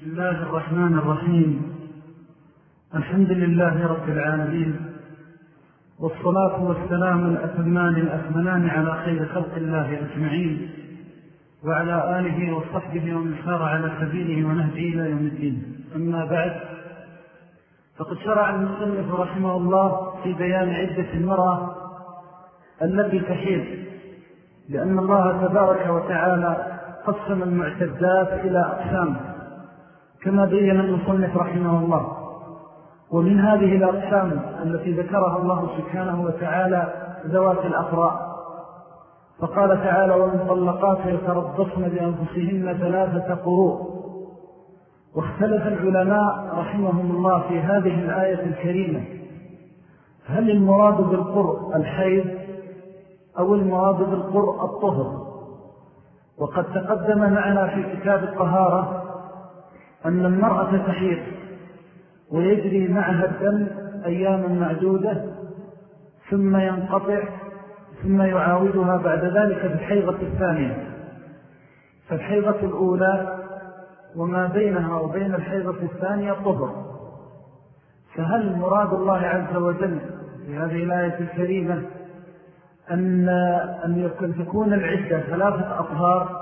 بسم الله الرحمن الرحيم. الحمد لله رب العالمين. والصلاة والسلام الأتمان الأثمنان على خير خلق الله أجمعين وعلى آله وصحبه ومن سار على سبيله ونهجه إلى يوم الدين. أما بعد فقد شرع المصنف رحمه الله في بيان عدة المرأة التي تحيل لأن الله تبارك وتعالى قسم المعتدات إلى أقسام. كما بين المصنف رحمه الله. ومن هذه الأقسام التي ذكرها الله سبحانه وتعالى ذوات الأقراء فقال تعالى والمطلقات يتربصن بأنفسهن ثلاثة قروء. واختلف العلماء رحمهم الله في هذه الآية الكريمة. هل المراد بالقرء الحيض أو المراد بالقرء الطهر؟ وقد تقدم معنا في كتاب الطهارة أن المرأة تحيض ويجري معها الدم أياما معدودة ثم ينقطع ثم يعاودها بعد ذلك في الحيضة الثانية. فالحيضة الأولى وما بينها وبين الحيضة الثانية طهر. فهل مراد الله عز وجل في هذه الآية الكريمة أن, أن تكون العدة ثلاثة أطهار؟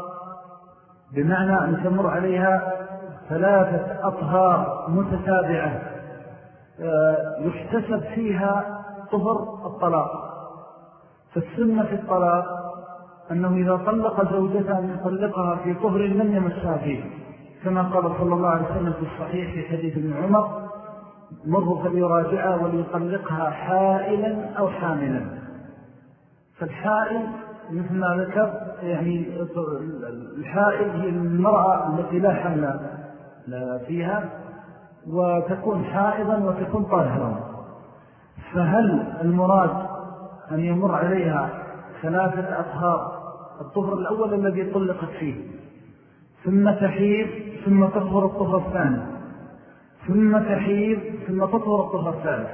بمعنى أن تمر عليها ثلاثة أطهار متتابعة آه، يحتسب فيها طهر الطلاق. فالسنة في الطلاق أنه إذا طلق زوجته أن يطلقها في طهر لم يمسها فيه كما قال صلى الله عليه وسلم في الصحيح في حديث ابن عمر مره فليراجعها وليطلقها حائلا أو حاملا. فالحائل مثل ما ذكر يعني الحائل هي المرأة التي لا حمل فيها وتكون حائضا وتكون طاهرا. فهل المراد أن يمر عليها ثلاثة أطهار الطهر الأول الذي طلقت فيه ثم تحيض ثم تطهر الطهر الثاني ثم تحيض ثم تطهر الطهر الثالث؟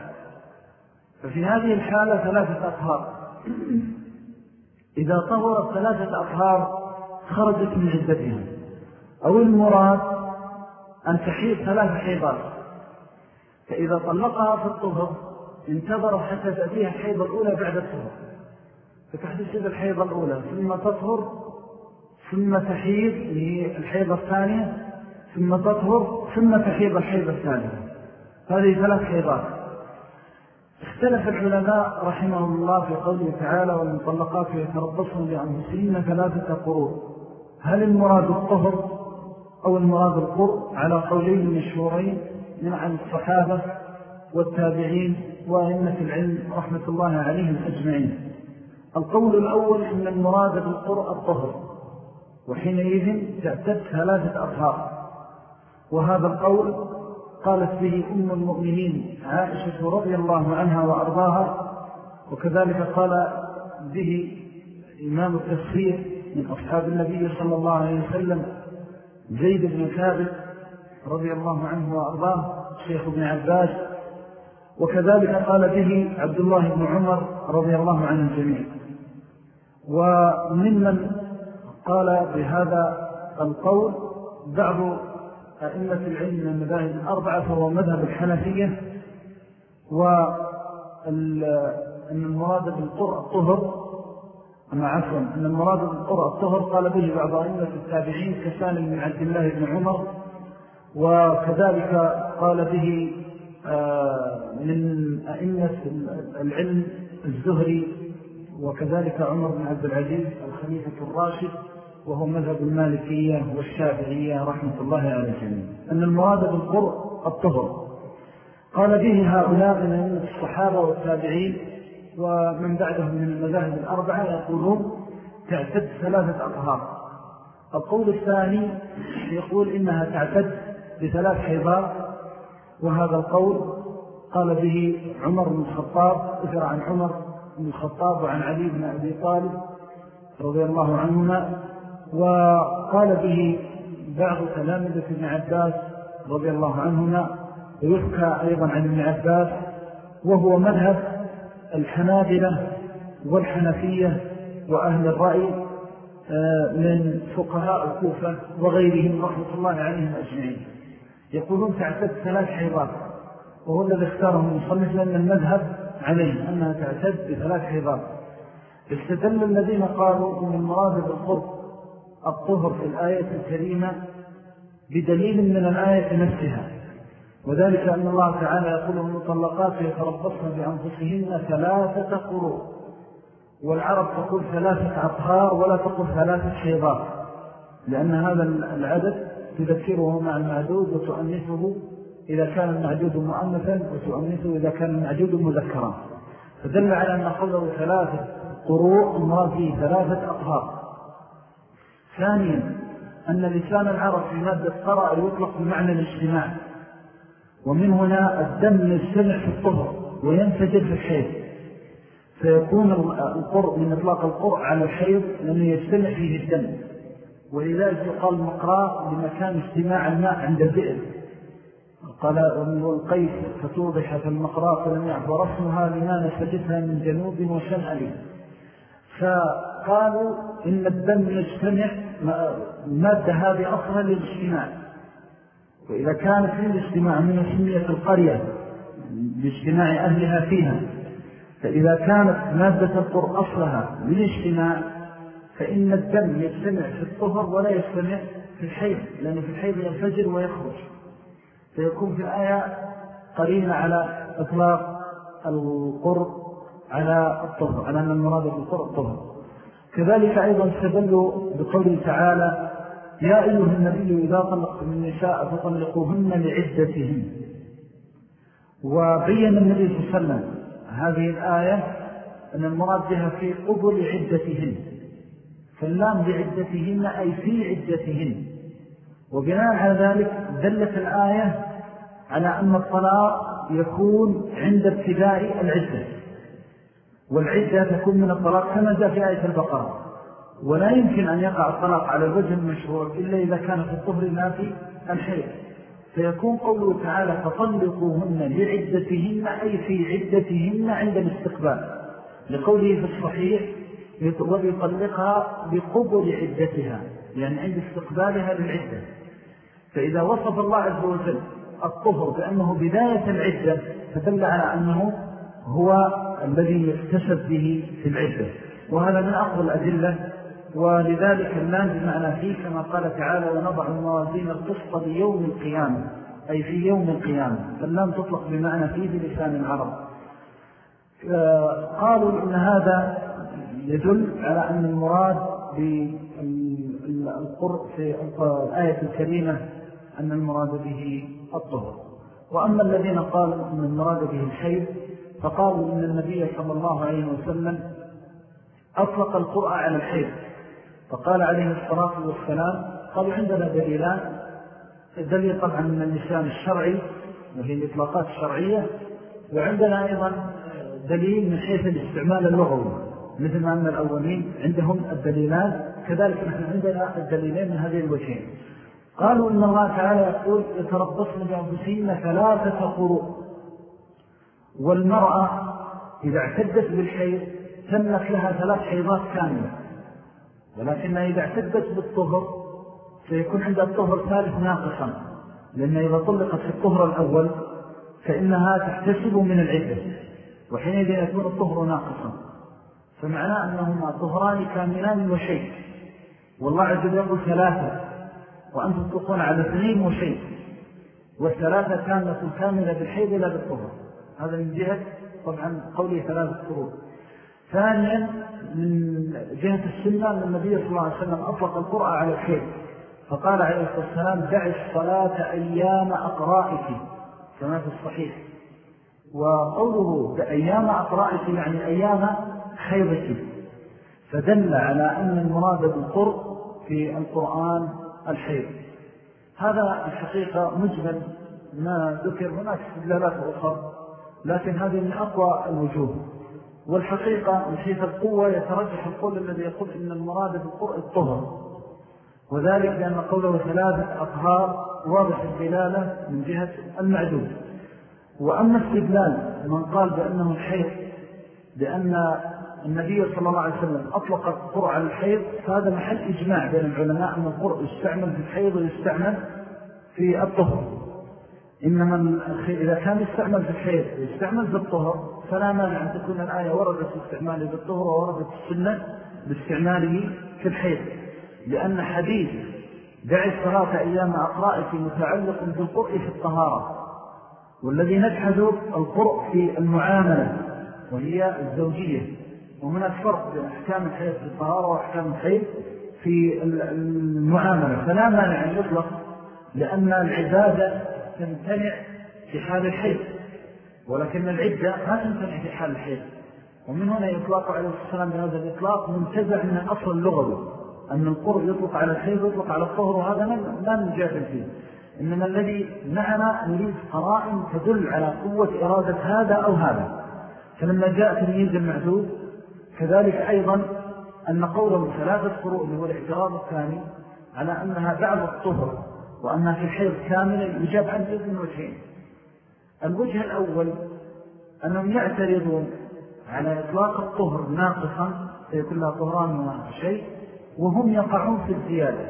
ففي هذه الحالة ثلاثة أطهار. إذا طهرت ثلاثة أطهار خرجت من عدتها. أو المراد أن تحيض ثلاث حيضات. فإذا طلقها في الطهر انتظر حتى تأتيها الحيضة الأولى بعد الطهر. فتحدث الحيضة الأولى ثم تطهر ثم تحيض الحيضة الثانية ثم تطهر ثم تحيض الحيضة الثانية. هذه ثلاث حيضات. اختلف العلماء رحمهم الله في قوله تعالى والمطلقات يتربصن بأنفسهن ثلاثة قرور هل المراد الطهر؟ أو المراد القر على قولين مشهورين من عن الصحابة والتابعين وأئمة العلم رحمة الله عليهم أجمعين. القول الأول أن المراد بالقر الطهر وحينئذ تعتد ثلاثة أطهار وهذا القول قالت به أم المؤمنين عائشة رضي الله عنها وأرضاها وكذلك قال به إمام التفسير من أصحاب النبي صلى الله عليه وسلم زيد بن ثابت رضي الله عنه وأرضاه الشيخ ابن عباس. وكذلك قال به عبد الله بن عمر رضي الله عنه الجميع وممن قال بهذا القول بعض أئمة العلم من المذاهب الأربعة فهو مذهب الحنفية وأن المراد بالقرء الطهر أما عفوا أن المراد بالقرء الطهر قال به بعض أئمة التابعين كسالم من عبد الله بن عمر وكذلك قال به آه، من أئمة العلم الزهري وكذلك عمر بن عبد العزيز الخليفة الراشد وهو مذهب المالكية والشافعية رحمة الله على الجميع. أن المراد بالقرء الطهر. قال به هؤلاء من الصحابة والتابعين ومن بعدهم من المذاهب الأربعة يقولون تعتد ثلاثة أطهار. القول الثاني يقول إنها تعتد بثلاث حيضات وهذا القول قال به عمر بن الخطاب ذكر عن عمر بن الخطاب وعن علي بن أبي طالب رضي الله عنهما وقال به بعض تلامذة ابن عباس رضي الله عنهما ويذكى أيضا عن ابن عباس وهو مذهب الحنابلة والحنفية وأهل الرأي آه، من فقهاء الكوفة وغيرهم رحمة الله عليهم أجمعين. يقولون تعتد ثلاث حيضات وهو الذي اختاره المصنف لأن المذهب عليه أنها تعتد بثلاث حيضات. استدل الذين قالوا أن المراد بالقرب الطهر في الآية الكريمة بدليل من الآية نفسها. وذلك أن الله تعالى يقول المطلقات يتربصن بأنفسهن ثلاثة قروء والعرب تقول ثلاثة أطهار ولا تقول ثلاثة حيضات. لأن هذا العدد تذكره مع المعدود وتؤنثه إذا كان المعدود مؤنثا وتؤنثه إذا كان المعدود مذكرا. فدل على أن قوله ثلاثة قروء المراد فيه ثلاثة أطهار. ثانيا أن لسان العرب في مادة قرأ يطلق بمعنى الاجتماع. ومن هنا الدم يجتمع في الطهر وينفجر في الحيض. فيكون القرء من إطلاق القرء على الحيض لأنه يجتمع فيه الدم. ولذلك يقال مقراء لمكان اجتماع الماء عند البئر. قال القيس فتوضح في المقراء فلم يعب رسمها لما نسجتها من جنوب وشمال. فقالوا إن الدم يجتمع المادة هذه أصلا للاجتماع وإذا كانت في الاجتماع من سمية القرية باجتماع أهلها فيها فإذا كانت مادة القر أصلها للاجتماع فإن الدم يجتمع في الطهر ولا يجتمع في الحيض لأنه في الحيض ينفجر ويخرج. فيكون في الآية قرينة على إطلاق القر على الطهر على أن المراد بالقر الطهر. كذلك أيضا استدلوا بقوله تعالى يا أيها النبي إذا طلقتم النساء فطلقوهن لعدتهن. وبين النبي صلى الله عليه وسلم هذه الآية أن المراد بها في قبل عدتهن فاللام بعدتهن أي في عدتهن. وبناء على ذلك دلت الآية على أن الطلاق يكون عند ابتداء العدة والعدة تكون من الطلاق كما جاء في آية البقرة. ولا يمكن أن يقع الطلاق على الوجه المشهور إلا إذا كان في الطهر ما في الحيث فيكون قوله تعالى فطلقوهن لعدتهن أي في عدتهن عند الاستقبال. لقوله في الصحيح ويطلقها بقبل عدتها يعني عند استقبالها للعدة. فإذا وصف الله عز وجل الطهر بأنه بداية العدة فدل على أنه هو الذي يكتسب به في العدة. وهذا من أفضل الأدلة ولذلك اللام بمعنى فيه كما قال تعالى ونضع الموازين القسط ليوم القيامة. أي في يوم القيامة. فاللام تطلق بمعنى فيه بلسان العرب. قالوا إن هذا يدل على أن المراد بالقرء في الآية الكريمة أن المراد به الطهر. وأما الذين قالوا أن المراد به الحيث فقالوا إن النبي صلى الله عليه وسلم أطلق القرآن على الحيث فقال عليه الصلاة والسلام قالوا عندنا دليلان. الدليل طبعا من اللسان الشرعي وهي الإطلاقات الشرعية وعندنا أيضا دليل من حيث الاستعمال اللغوي مثل ما أن الأولين عندهم الدليلان. كذلك نحن عندنا الدليلين من هذه الوجهين. قالوا إن الله تعالى يقول يتربصن بأنفسهن ثلاثة قروء والمرأة إذا اعتدت بالحيض تمت لها ثلاث حيضات كاملة. ولكنها إذا اعتدت بالطهر سيكون عندها الطهر ثالث ناقصا. لأن إذا طلقت في الطهر الأول فإنها تحتسب من العدة. وحينئذ يكون الطهر ناقصا. فمعنى أنهما طهران كاملان وشيء. والله عز وجل يقول ثلاثة. وأنتم تقول على اثنين وشيء. والثلاثة كانت كاملة بالحيض لا بالطهر. هذا من جهة طبعا قولي ثلاثة قرون ثانيا من جهة السنة أن النبي صلى الله عليه وسلم أطلق القرآن على الحيض فقال عليه الصلاة والسلام دع الصلاة أيام أقرائك. كما في الصحيح. وقوله أيام أقرائك يعني أيام حيضك فدل على أن المراد بالقرء في القرآن الحيض هذا الحقيقة مجمل ما ذكر هناك استدلالات أخرى لكن هذه من أقوى الوجوه. والحقيقة من حيث القوة يترجح القول الذي يقول إن المراد بالقرء الطهر. وذلك لأن قوله ثلاثة أطهار واضح الدلالة من جهة المعدود وأما استدلال من قال بأنه الحيض بأن النبي صلى الله عليه وسلم أطلق القرء على الحيض فهذا محل إجماع بين العلماء أن القرء يستعمل في الحيض ويستعمل في الطهر. إنما إذا كان يستعمل في الحيض ويستعمل في الطهر فلا مانع أن تكون الآية وردت في استعماله في الطهر ووردت السنة باستعماله في الحيض. لأن حديث دع الصلاة أيام أقرائك متعلق بالقرء في الطهارة والذي نجحد القرء في المعاملة وهي الزوجية. وهناك فرق بين أحكام الحيض في الطهارة وأحكام الحيض في المعاملة. فلا مانع أن يطلق لأن العبادة تمتنع في حال الحيض. ولكن العدة ما تمتنع في حال الحيض. ومن هنا يطلق عليه السلام بهذا الإطلاق منتزع من أصل اللغة أن القرء يطلق على الحيض ويطلق على الطهر وهذا لا نجادل فيه. إنما الذي معنا نريد قرائن تدل على قوة إرادة هذا أو هذا. فلما جاء تمييز المعدود كذلك أيضا أن قوله ثلاثة قروء هو الاعتراض الثاني على أنها بعد الطهر وأنها في الحيض كاملة يجاب عن بإذن وجهين الوجه الأول أنهم يعترضون على إطلاق الطهر ناقصا فيكون لها طهران وشيء وهم يقعون في الزيادة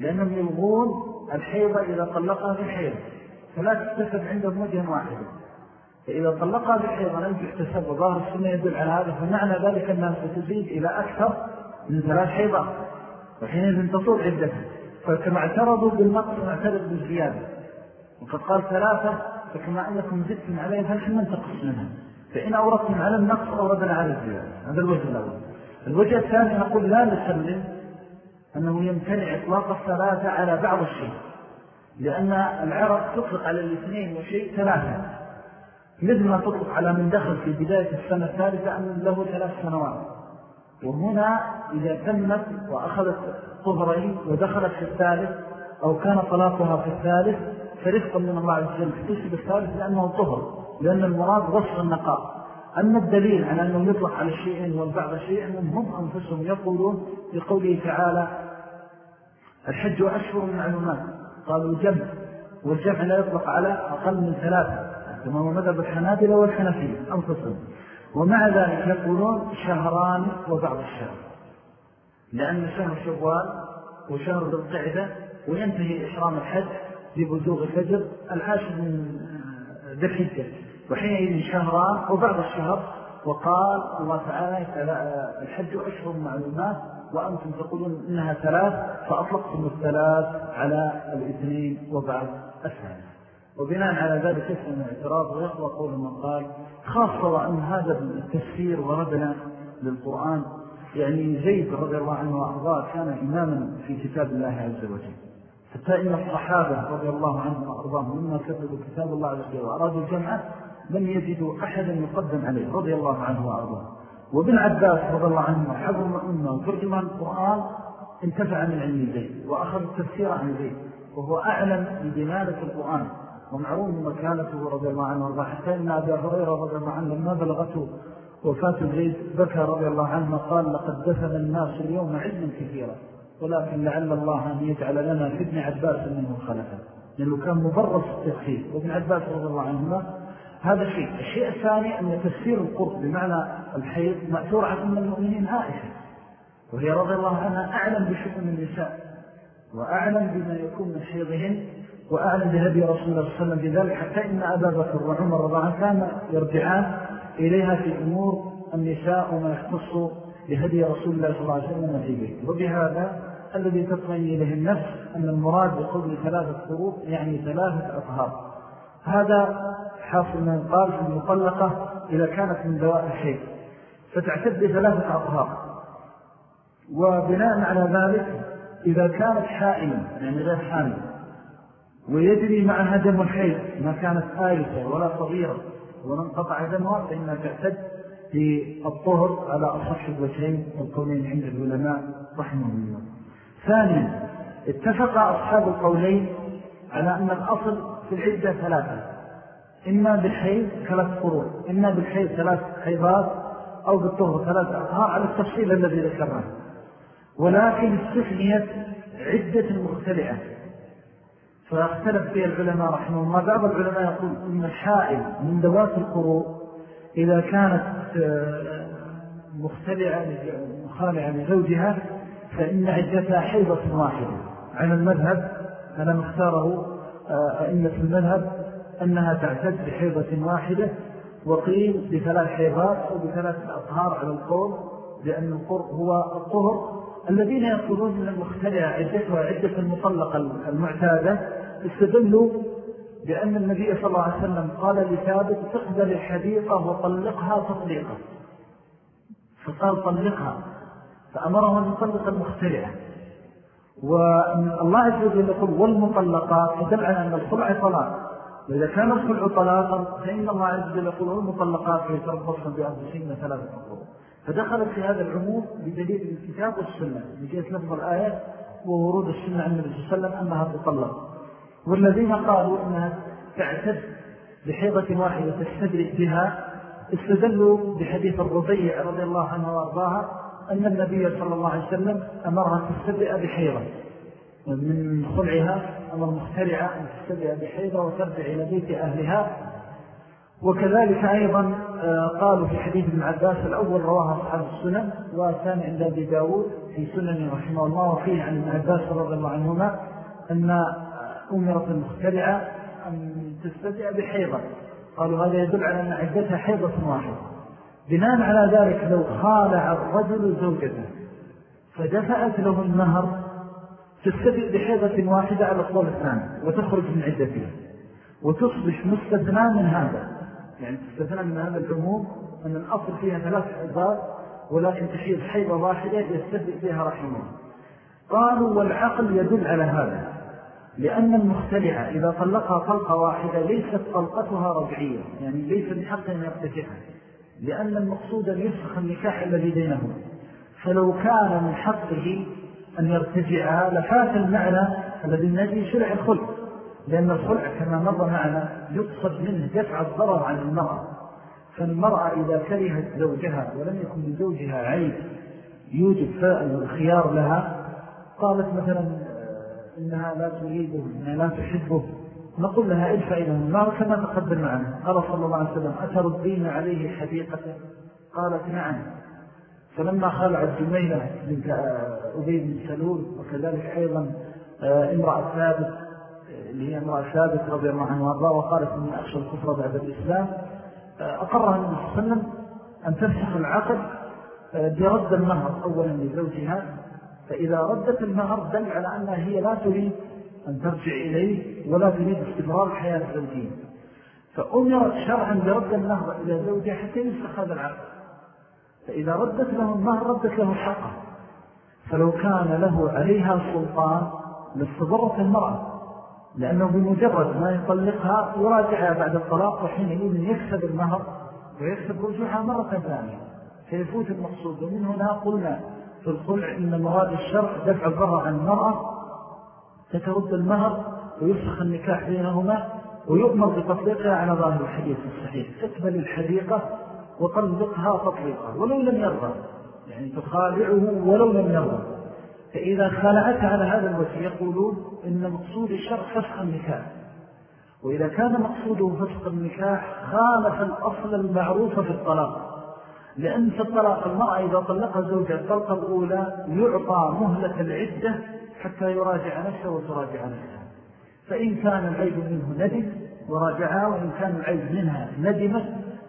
لأنهم يلغون الحيضة إذا طلقها في الحيض فلا تستفد عندهم وجه واحد فإذا طلقها بالحيض لم تحتسب وظاهر السنة يدل على هذا فمعنى ذلك أنها ستزيد إلى أكثر من ثلاث حيضات وحينئذ تطول عدتها. فكما اعترضوا بالنقص نعترض بالزيادة. وقد قال ثلاثة فكما أنكم زدتم عليها فنحن ننتقص منها. فإن أوردتم على النقص أوردنا على الزيادة هذا الوجه الأول. الوجه الثاني نقول لا نسلم أنه يمتنع إطلاق الثلاثة على بعض الشيء لأن العرب تطلق على الاثنين وشيء ثلاثة مثل ما تطلق على من دخل في بداية السنة الثالثة أن له ثلاث سنوات. وهنا إذا تمت وأخذت طهرين ودخلت في الثالث أو كان طلاقها في الثالث فرفقا من الله عز وجل. تكتسب الثالث لأنه طهر لأن المراد وصف النقاء. أما الدليل على أنه يطلق على الشيئين والبعض شيئا هم أنفسهم يقولون في قوله تعالى الحج أشهر معلومات قالوا جمع والجمع لا يطلق على أقل من ثلاثة كما هو مذهب الحنابلة والحنفية أنفسهم. ومع ذلك يقولون شهران وبعض الشهر. لأن شهر شوال وشهر ذو القعدة وينتهي إحرام الحج ببزوغ الفجر العاشر من ذي الحجة. وحينئذ شهران وبعض الشهر وقال الله تعالى الحج أشهر معلومات وأنتم تقولون إنها ثلاث فأطلقتم الثلاث على الاثنين وبعض الثالث وبناء على ذلك يسلم الاعتراض ويقوى قول من قال خاصة وأن هذا التفسير وردنا للقرآن يعني زيد رضي الله عنه وأرضاه كان إماما في كتاب الله عز وجل. حتى إن الصحابة رضي الله عنه وأرضاهم مما كتبوا كتاب الله عز وجل وأرادوا الجمعة لم يجدوا أحدا يقدم عليه رضي الله عنه وأرضاه. وابن عباس رضي الله عنه حفظ الأمة وترجمان القرآن انتفع من علم زيد وأخذ التفسير عن زيد وهو أعلم بدلالة القرآن ومعروم مكانته رضي الله عنه وأرضاه. حتى إن أبي هريرة رضي الله عنه لما بلغته وفاة زيد بكى رضي الله عنه قال لقد دفن الناس اليوم علما كثيرا. ولكن لعل الله أن يجعل لنا في ابن عباس منه خلفا لأنه كان مبرص التفسير وابن عباس رضي الله عنهما هذا شيء. الشيء الثاني أن تفسير القرب بمعنى الحيض مأثور عن أم المؤمنين عائشة وهي رضي الله عنها أعلم بشؤون النساء وأعلم بما يكون من حيضهن وأعلم بهدي رسول الله صلى الله عليه وسلم حتى إن أبا بكر وعمر رضي الله كان يرجعان إليها في أمور النساء وما يختص بهدي رسول الله صلى الله عليه وسلم وبهذا الذي تطمئن إليه النفس أن المراد بقول ثلاثة قروب يعني ثلاثة أطهار. هذا حاصل من قال في المطلقة إذا كانت من دواء الحيث فتعتد بثلاثة أطهار. وبناء على ذلك إذا كانت حائمة يعني غير حامل ويجري معها دم الحيث ما كانت آيسة ولا صغيرة ولا دمها فإنها تعتد في الطهر على أصح الوجهين والقولين عند العلماء رحمه الله. ثانيا اتفق أصحاب القولين على أن الأصل في العدة ثلاثة. إما بالحيض ثلاث قرون إما بالحيض ثلاث حيضات أو بالطهر ثلاث أطهار على التفصيل الذي ذكرناه. ولكن استثنيت عدة مختلعة فاختلف فيها العلماء رحمه الله. بعض العلماء يقول إن الحائل من دوات القروء إذا كانت آه، مختلعة مخالعة لزوجها فإن عدتها حيضة واحدة. على المذهب على مختاره آه، أئمة المذهب أنها تعتد بحيضة واحدة وقيل بثلاث حيضات أو بثلاث أطهار على القول لأن القر هو الطهر. الذين يقولون من المختلعة عدتها عدة المطلقة المعتادة استدلوا بأن النبي صلى الله عليه وسلم قال لثابت تقبل الحديقة وطلقها تطليقا فقال طلقها. فأمره أن يطلق المختلعة والله عز وجل يقول والمطلقات يدل على أن الخلع طلاق. وإذا كان الخلع طلاقا فإن الله عز وجل يقول والمطلقات يتربصن بأنفسهن ثلاثة قرون فدخلت في هذا العموم بدليل الكتاب والسنة. لجهة لفظ الآية وورود السنة عن النبي صلى الله عليه وسلم أنها تطلق. والذين قالوا أنها تعتد بحيضة واحدة تستدرك بها استدلوا بحديث الربيع رضي الله عنه وأرضاها. أن النبي صلى الله عليه وسلم أمرها تستدرئ بحيضة من خلعها أمر مخترعة أن تستدرئ بحيضة وترجع إلى بيت أهلها. وكذلك أيضا آه، قالوا في حديث ابن عباس الأول رواه أصحاب السنن والثاني عند أبي داود في سنن رحمه الله وفيه عن ابن عباس رضي الله عنهما أن أمرت المخترعة أن تستدع بحيضة قالوا هذا يدل على أن عدتها حيضة واحدة. بناء على ذلك لو خالع الرجل زوجته فدفعت له النهر تستدع بحيضة واحدة على الطول الثاني وتخرج من عدتها وتصبح مستثنى من هذا. يعني تستثنى من هذا العموم أن الأصل فيها ثلاث عباد ولكن تحيض حيضة واحدة يستدع بها رحمه قالوا والعقل يدل على هذا لأن المختلعة إذا طلقها طلقة واحدة ليست طلقتها رجعية يعني ليس بحق أن يرتجعها لأن المقصود أن يفسخ النكاح الذي بينهما فلو كان من حقه أن يرتجعها لفات المعنى الذي النبي شرع الخلق لأن الخلع كما مر معنا يقصد منه دفع الضرر عن المرأة. فالمرأة إذا كرهت زوجها ولم يكن لزوجها عيب يوجد الخيار لها قالت مثلا إنها لا تريده إنها لا تحبه. نقول لها ادفع إلى النار كما تقدم معنا. قال صلى الله عليه وسلم أتردين عليه حديقة؟ قالت نعم. فلما خلعت جميلة بنت أبي بن سلول وكذلك أيضا آه، امرأة ثابت اللي هي امرأة ثابت رضي الله عنه وارضاه وقالت إني أخشى الكفر بعد الإسلام. آه، أقرها النبي صلى الله عليه وسلم أن تفسخ العقد آه، برد النهر أولا لزوجها. فإذا ردت المهر دل على أنها هي لا تريد أن ترجع إليه ولا تريد استمرار الحياة الزوجية فأمرت شرعا برد النهر إلى زوجها حتى ينسخ هذا العقد. فإذا ردت له النهر ردت له حقه فلو كان له عليها سلطان لاستضرت المرأة لأنه بمجرد ما يطلقها يراجعها بعد الطلاق وحينئذ يكسب المهر ويكسب رجوعها مرة ثانية. فيفوت المقصود. ومن هنا قلنا في الخلع إن مراد الشرع دفع الضرر عن المرأة تترد المهر ويفسخ النكاح بينهما ويؤمر بتطليقها على ظاهر الحديث الصحيح. تقبل الحديقة وطلقها تطليقا ولو لم يرضى يعني تخالعه ولو لم يرضى. فإذا خالعت على هذا الوجه يقولون إن مقصود الشرع فسخ النكاح. وإذا كان مقصوده فسخ النكاح خالف الأصل المعروف في الطلاق. لأن في الطلاق المرأة إذا طلقها زوجها الطلقة الأولى يعطى مهلة العدة حتى يراجع نفسه وتراجع نفسه فإن كان العيب منه ندم وراجعها وإن كان العيب منها ندمت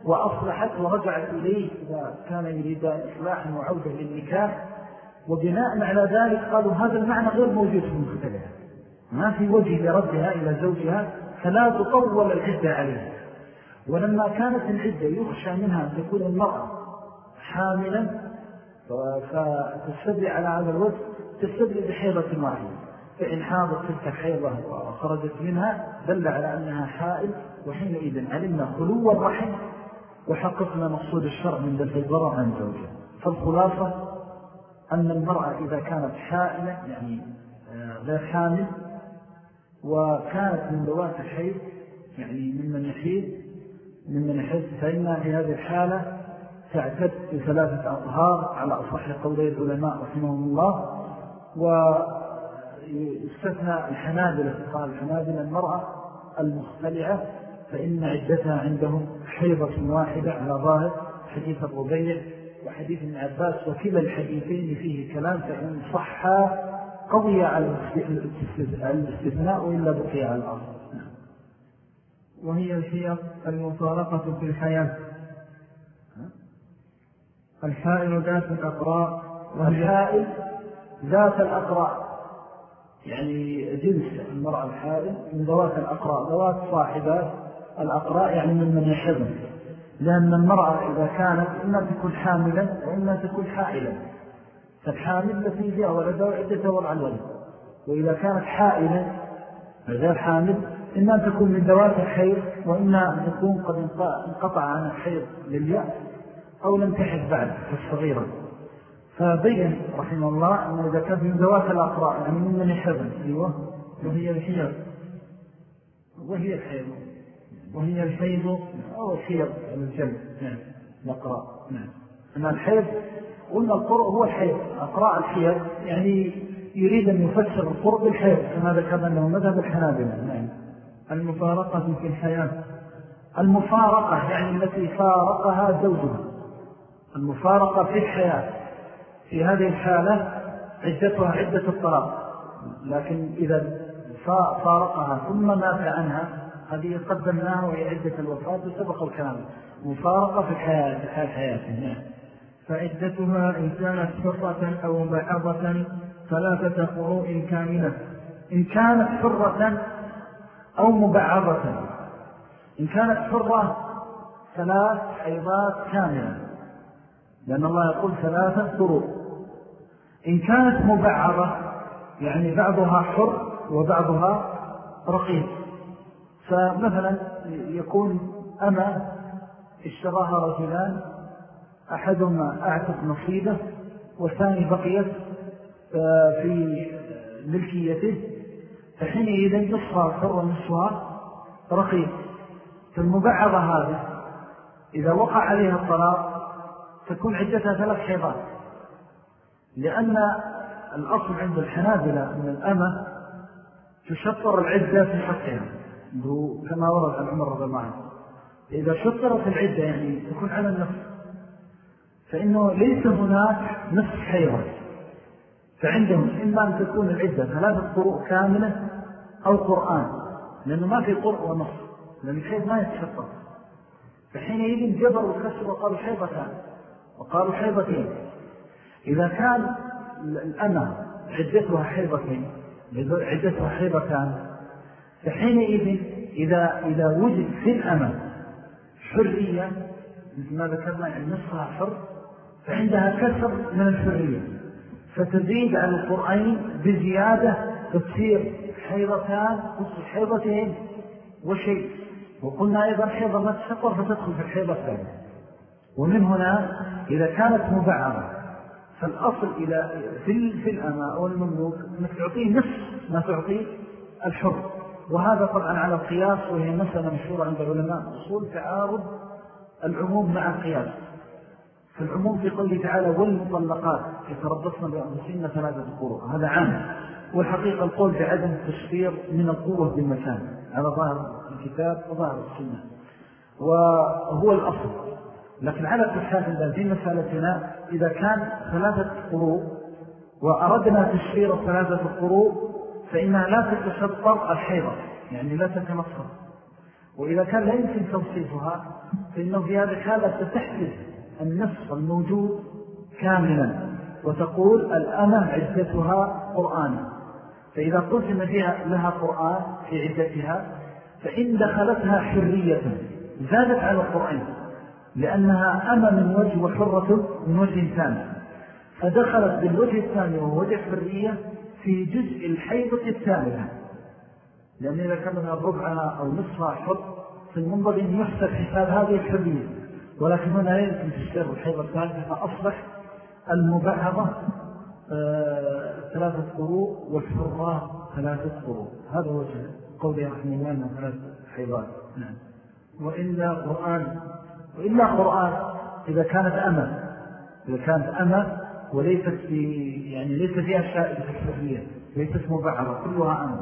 وأصلحت ورجعت إليه إذا كان يريد إصلاحا وعودة للنكاح. وبناء على ذلك قالوا هذا المعنى غير موجود في المختلف. ما في وجه لردها إلى زوجها فلا تطول العدة عليها ولما كانت العدة يخشى منها أن تكون المرأة حاملا فتستدري على هذا الوجه تستدري بحيضة واحدة فإن حاضت تلك الحيضة وخرجت منها دل على أنها حائل وحينئذ علمنا خلو الرحم وحققنا مقصود الشرع من ذلك الضرر عن زوجها. فالخلاصة أن المرأة إذا كانت حائلة يعني آه، غير حامل وكانت من ذوات الحيض يعني ممن يحيد ممن يحيد فإنها في هذه الحالة تعتد بثلاثة أطهار على أصح قولي العلماء رحمهم الله. ويستثنى الحنابلة قال الحنابلة المرأة المختلعة فإن عدتها عندهم حيضة واحدة على ظاهر حديث الربيع وحديث ابن عباس وكلا الحديثين فيه كلام فإن صحا قضي على الاستثناء وإلا بقي على الأرض. وهي الحيض المفارقة في الحياة. الحائل ذات الأقراء والحائل ذات الأقراء يعني جنس المرأة الحائل من ذوات الأقراء ذوات صاحبات الأقراء يعني من من يحضن. لأن المرأة إذا كانت إما تكون حاملا وإما تكون حائلا. فالحامل التي جاء ولدها عدة وضع الولد. وإذا كانت حائلا غير حامل إما أن تكون من ذوات الحيض وإما أن تكون قد انقطع عن الحيض لليأس أو لم تحد بعد الصغيرة فبين رحمه الله أنه إذا كان من ذوات الأقراء يعني من يحضن أيوه وهي الحيض. وهي الحيض. وهي الحيض أو الحيض يعني الجمع نعم. الأقراء نعم. الحيض قلنا القرء هو الحيض. أقراء الحيض يعني يريد أن يفسر القرء بالحيض كما ذكرنا أنه مذهب الحنابلة. نعم. المفارقة في الحياة. المفارقة يعني التي فارقها زوجها. المفارقة في الحياة. في هذه الحالة عدتها عدة الطلاق. لكن إذا فارقها ثم مات عنها هذه قدمناها وهي عدة الوفاة وسبق الكلام. مفارقة في الحياة في حال حياته نعم. فعدتها إن كانت حرة أو بعضة ثلاثة قروء كاملة إن كانت حرة أو مبعضة إن كانت حرة ثلاث حيضات كاملة. لأن الله يقول ثلاثة قروء إن كانت مبعضة يعني بعضها حر وبعضها رقيق. فمثلا يكون أما اشتراها رجلان أحدهما أعتق نصيبه والثاني بقيت آه، في ملكيته. فحينئذ نصفها حر ونصفها رقيق. فالمبعضة هذه إذا وقع عليها الطلاق تكون عدتها ثلاث حيضات. لأن الأصل عند الحنابلة أن الأمة تشطر العدة في حقها كما ورد عن عمر رضي الله عنه. إذا شطرت العدة يعني تكون على النفس فإنه ليس هناك نفس حيرة فعندهم إما أن تكون العدة ثلاثة قروء كاملة أو قرآن. لأنه ما في قرء ونص. لأن الحيض ما يتشطر. فحينئذ جبروا الكسر وقالوا حيضتان. وقالوا حيضتين. إذا كان الأمة عدتها حيضتين عدتها حيضتان فحينئذ إذا, إذا وجد في الأمة حرية مثل ما ذكرنا يعني نصفها حر فعندها كسر من الحرية. فتزيد على القرآن بزيادة تصير حيضتان تصل حيضتين وشيء. وقلنا أيضا حيضة ما تشطر فتدخل في الحيضة الثانية. ومن هنا إذا كانت مبعرة فالأصل إلى في, في الأماء أو المملوك أنك تعطيه نصف ما تعطيه الحر. وهذا طبعا على القياس وهي مسألة مشهورة عند علماء أصول تعارض العموم مع القياس. فالعموم في قوله تعالى والمطلقات يتربصن بأنفسهن ثلاثة قروء. هذا عام. والحقيقة القول بعدم التشفير من القوة بالمكان. على ظاهر الكتاب وظاهر السنة. وهو الأصل. لكن على كل في مسألتنا إذا كان ثلاثة قروء وأردنا تشفير ثلاثة قروء فإنها لا تتشطر الحيضة يعني لا تتنصر وإذا كان لا يمكن توصيفها فإنه في هذه الحالة ستحدث النصف الموجود كاملا وتقول الأمة عدتها قرآن فإذا إن فيها لها قرآن في عدتها فإن دخلتها حرية زادت على القرآن. لأنها أمة من وجه وحرة من وجه ثاني. فدخلت بالوجه الثاني وهو وجه حرية في جزء الحيضة الثالثة لأن إذا كان ربعها أو نصفها حر في المنظر أن يحسب حساب هذه الحرية. ولكن هنا يمكن تشتر الحيضة الثالثة فأصبح المبعضة آه ثلاثة قروء والحرة ثلاثة قروء. هذا هو قولي رحمه الله أنه ثلاثة حيضات. نعم. وإلا قرآن وإلا قرآن إذا كانت أمة إذا كانت أمة وليست في يعني ليس فيها في الحرية ليست مبعضة كلها أمة.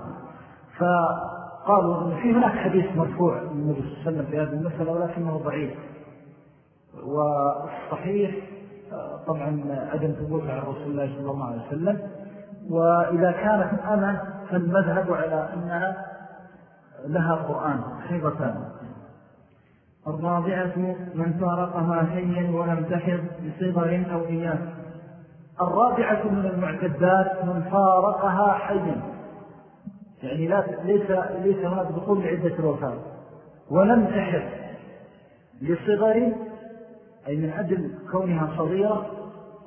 فقالوا أن في هناك حديث مرفوع من النبي صلى الله عليه وسلم في هذه المسألة ولكنه ضعيف. والصحيح طبعا عدم ثبوت على رسول الله صلى الله عليه وسلم. وإذا كانت أنا فالمذهب على أنها لها قرآن حيضتان الرابعة من فارقها حيا ولم تحض بصغر أو إياه الرابعة من المعتدات من فارقها حيا يعني لا ليس ليس هناك دخول لعدة الوفاة ولم تحض لصغر أي من أجل كونها صغيرة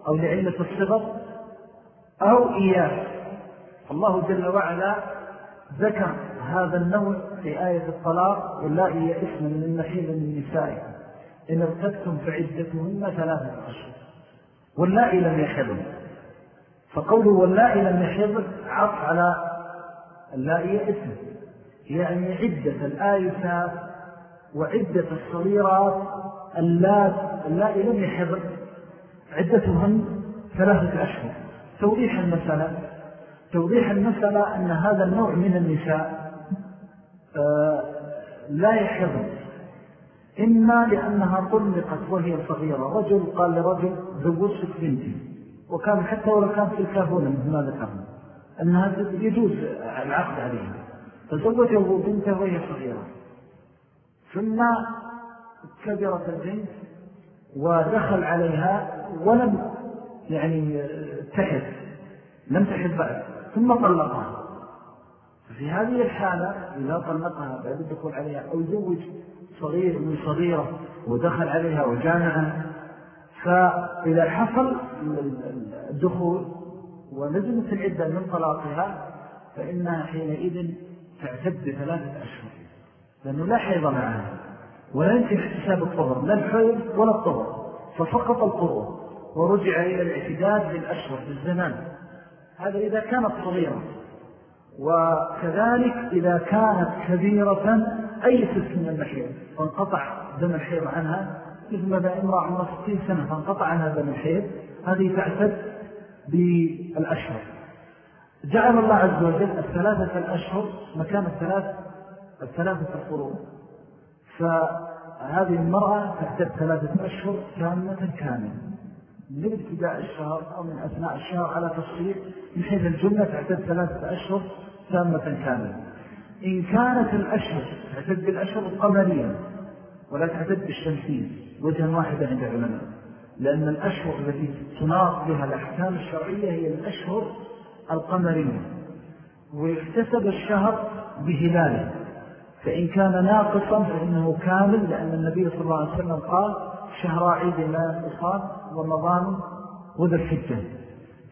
أو لعلة الصغر أو إياه الله جل وعلا ذكر هذا النوع في آية الطلاق واللائي يئسن من المحيل من نسائه إن ارتبتم فعدتهن ثلاثة أشهر واللائي لم يحضن. فقوله واللائي لم يحضن عطف على اللائي يئسن يعني عدة الآيسات وعدة الصغيرات اللائي لم يحضن عدتهن ثلاثة أشهر. توضيح المسألة. توضيح المسألة أن هذا النوع من النساء لا يحضن إما لأنها طلقت وهي صغيرة. رجل قال لرجل زوجتك بنتي. وكان حتى ولو كانت في الكافونة مثل ما ذكرنا أنها يجوز العقد عليها. فزوجه بنته وهي صغيرة. ثم كبرت البنت ودخل عليها ولم يعني تحد لم تحد بعد. ثم طلقها. في هذه الحالة إذا طلقها بعد الدخول عليها أو زوج صغير من صغيرة ودخل عليها وجامعها فإذا حصل الدخول ونزلت العدة من طلاقها فإنها حينئذ تعتد بثلاثة أشهر لأنه لا حيض معها ولا يمكن احتساب الطهر لا الحيض ولا الطهر ففقط الطهر ورجع إلى الاعتداد بالأشهر بالزمان. هذا إذا كانت صغيرة. وكذلك إذا كانت كبيرة أي ست من المحيط فانقطع دم الحيض عنها مثل ماذا امرأة عمر 60 سنة فانقطع عنها دم الحيض. هذه تعتد بالأشهر. جعل الله عز وجل الثلاثة الأشهر مكان الثلاث الثلاثة القرون. فهذه المرأة تعتد ثلاثة أشهر كاملة كاملة. من ابتداء الشهر أو من أثناء الشهر على تفصيل من حيث الجملة تعتد ثلاثة أشهر تامة كاملة. إن كانت الأشهر تعتد بالأشهر القمرية ولا تعتد بالشمسية وجها واحدة عند علماء لأن الأشهر التي تناط بها الأحكام الشرعية هي الأشهر القمرية. ويكتسب الشهر بهلاله. فإن كان ناقصا فإنه كامل لأن النبي صلى الله عليه وسلم قال شهر عيد الله يصاب رمضان وذا الحجة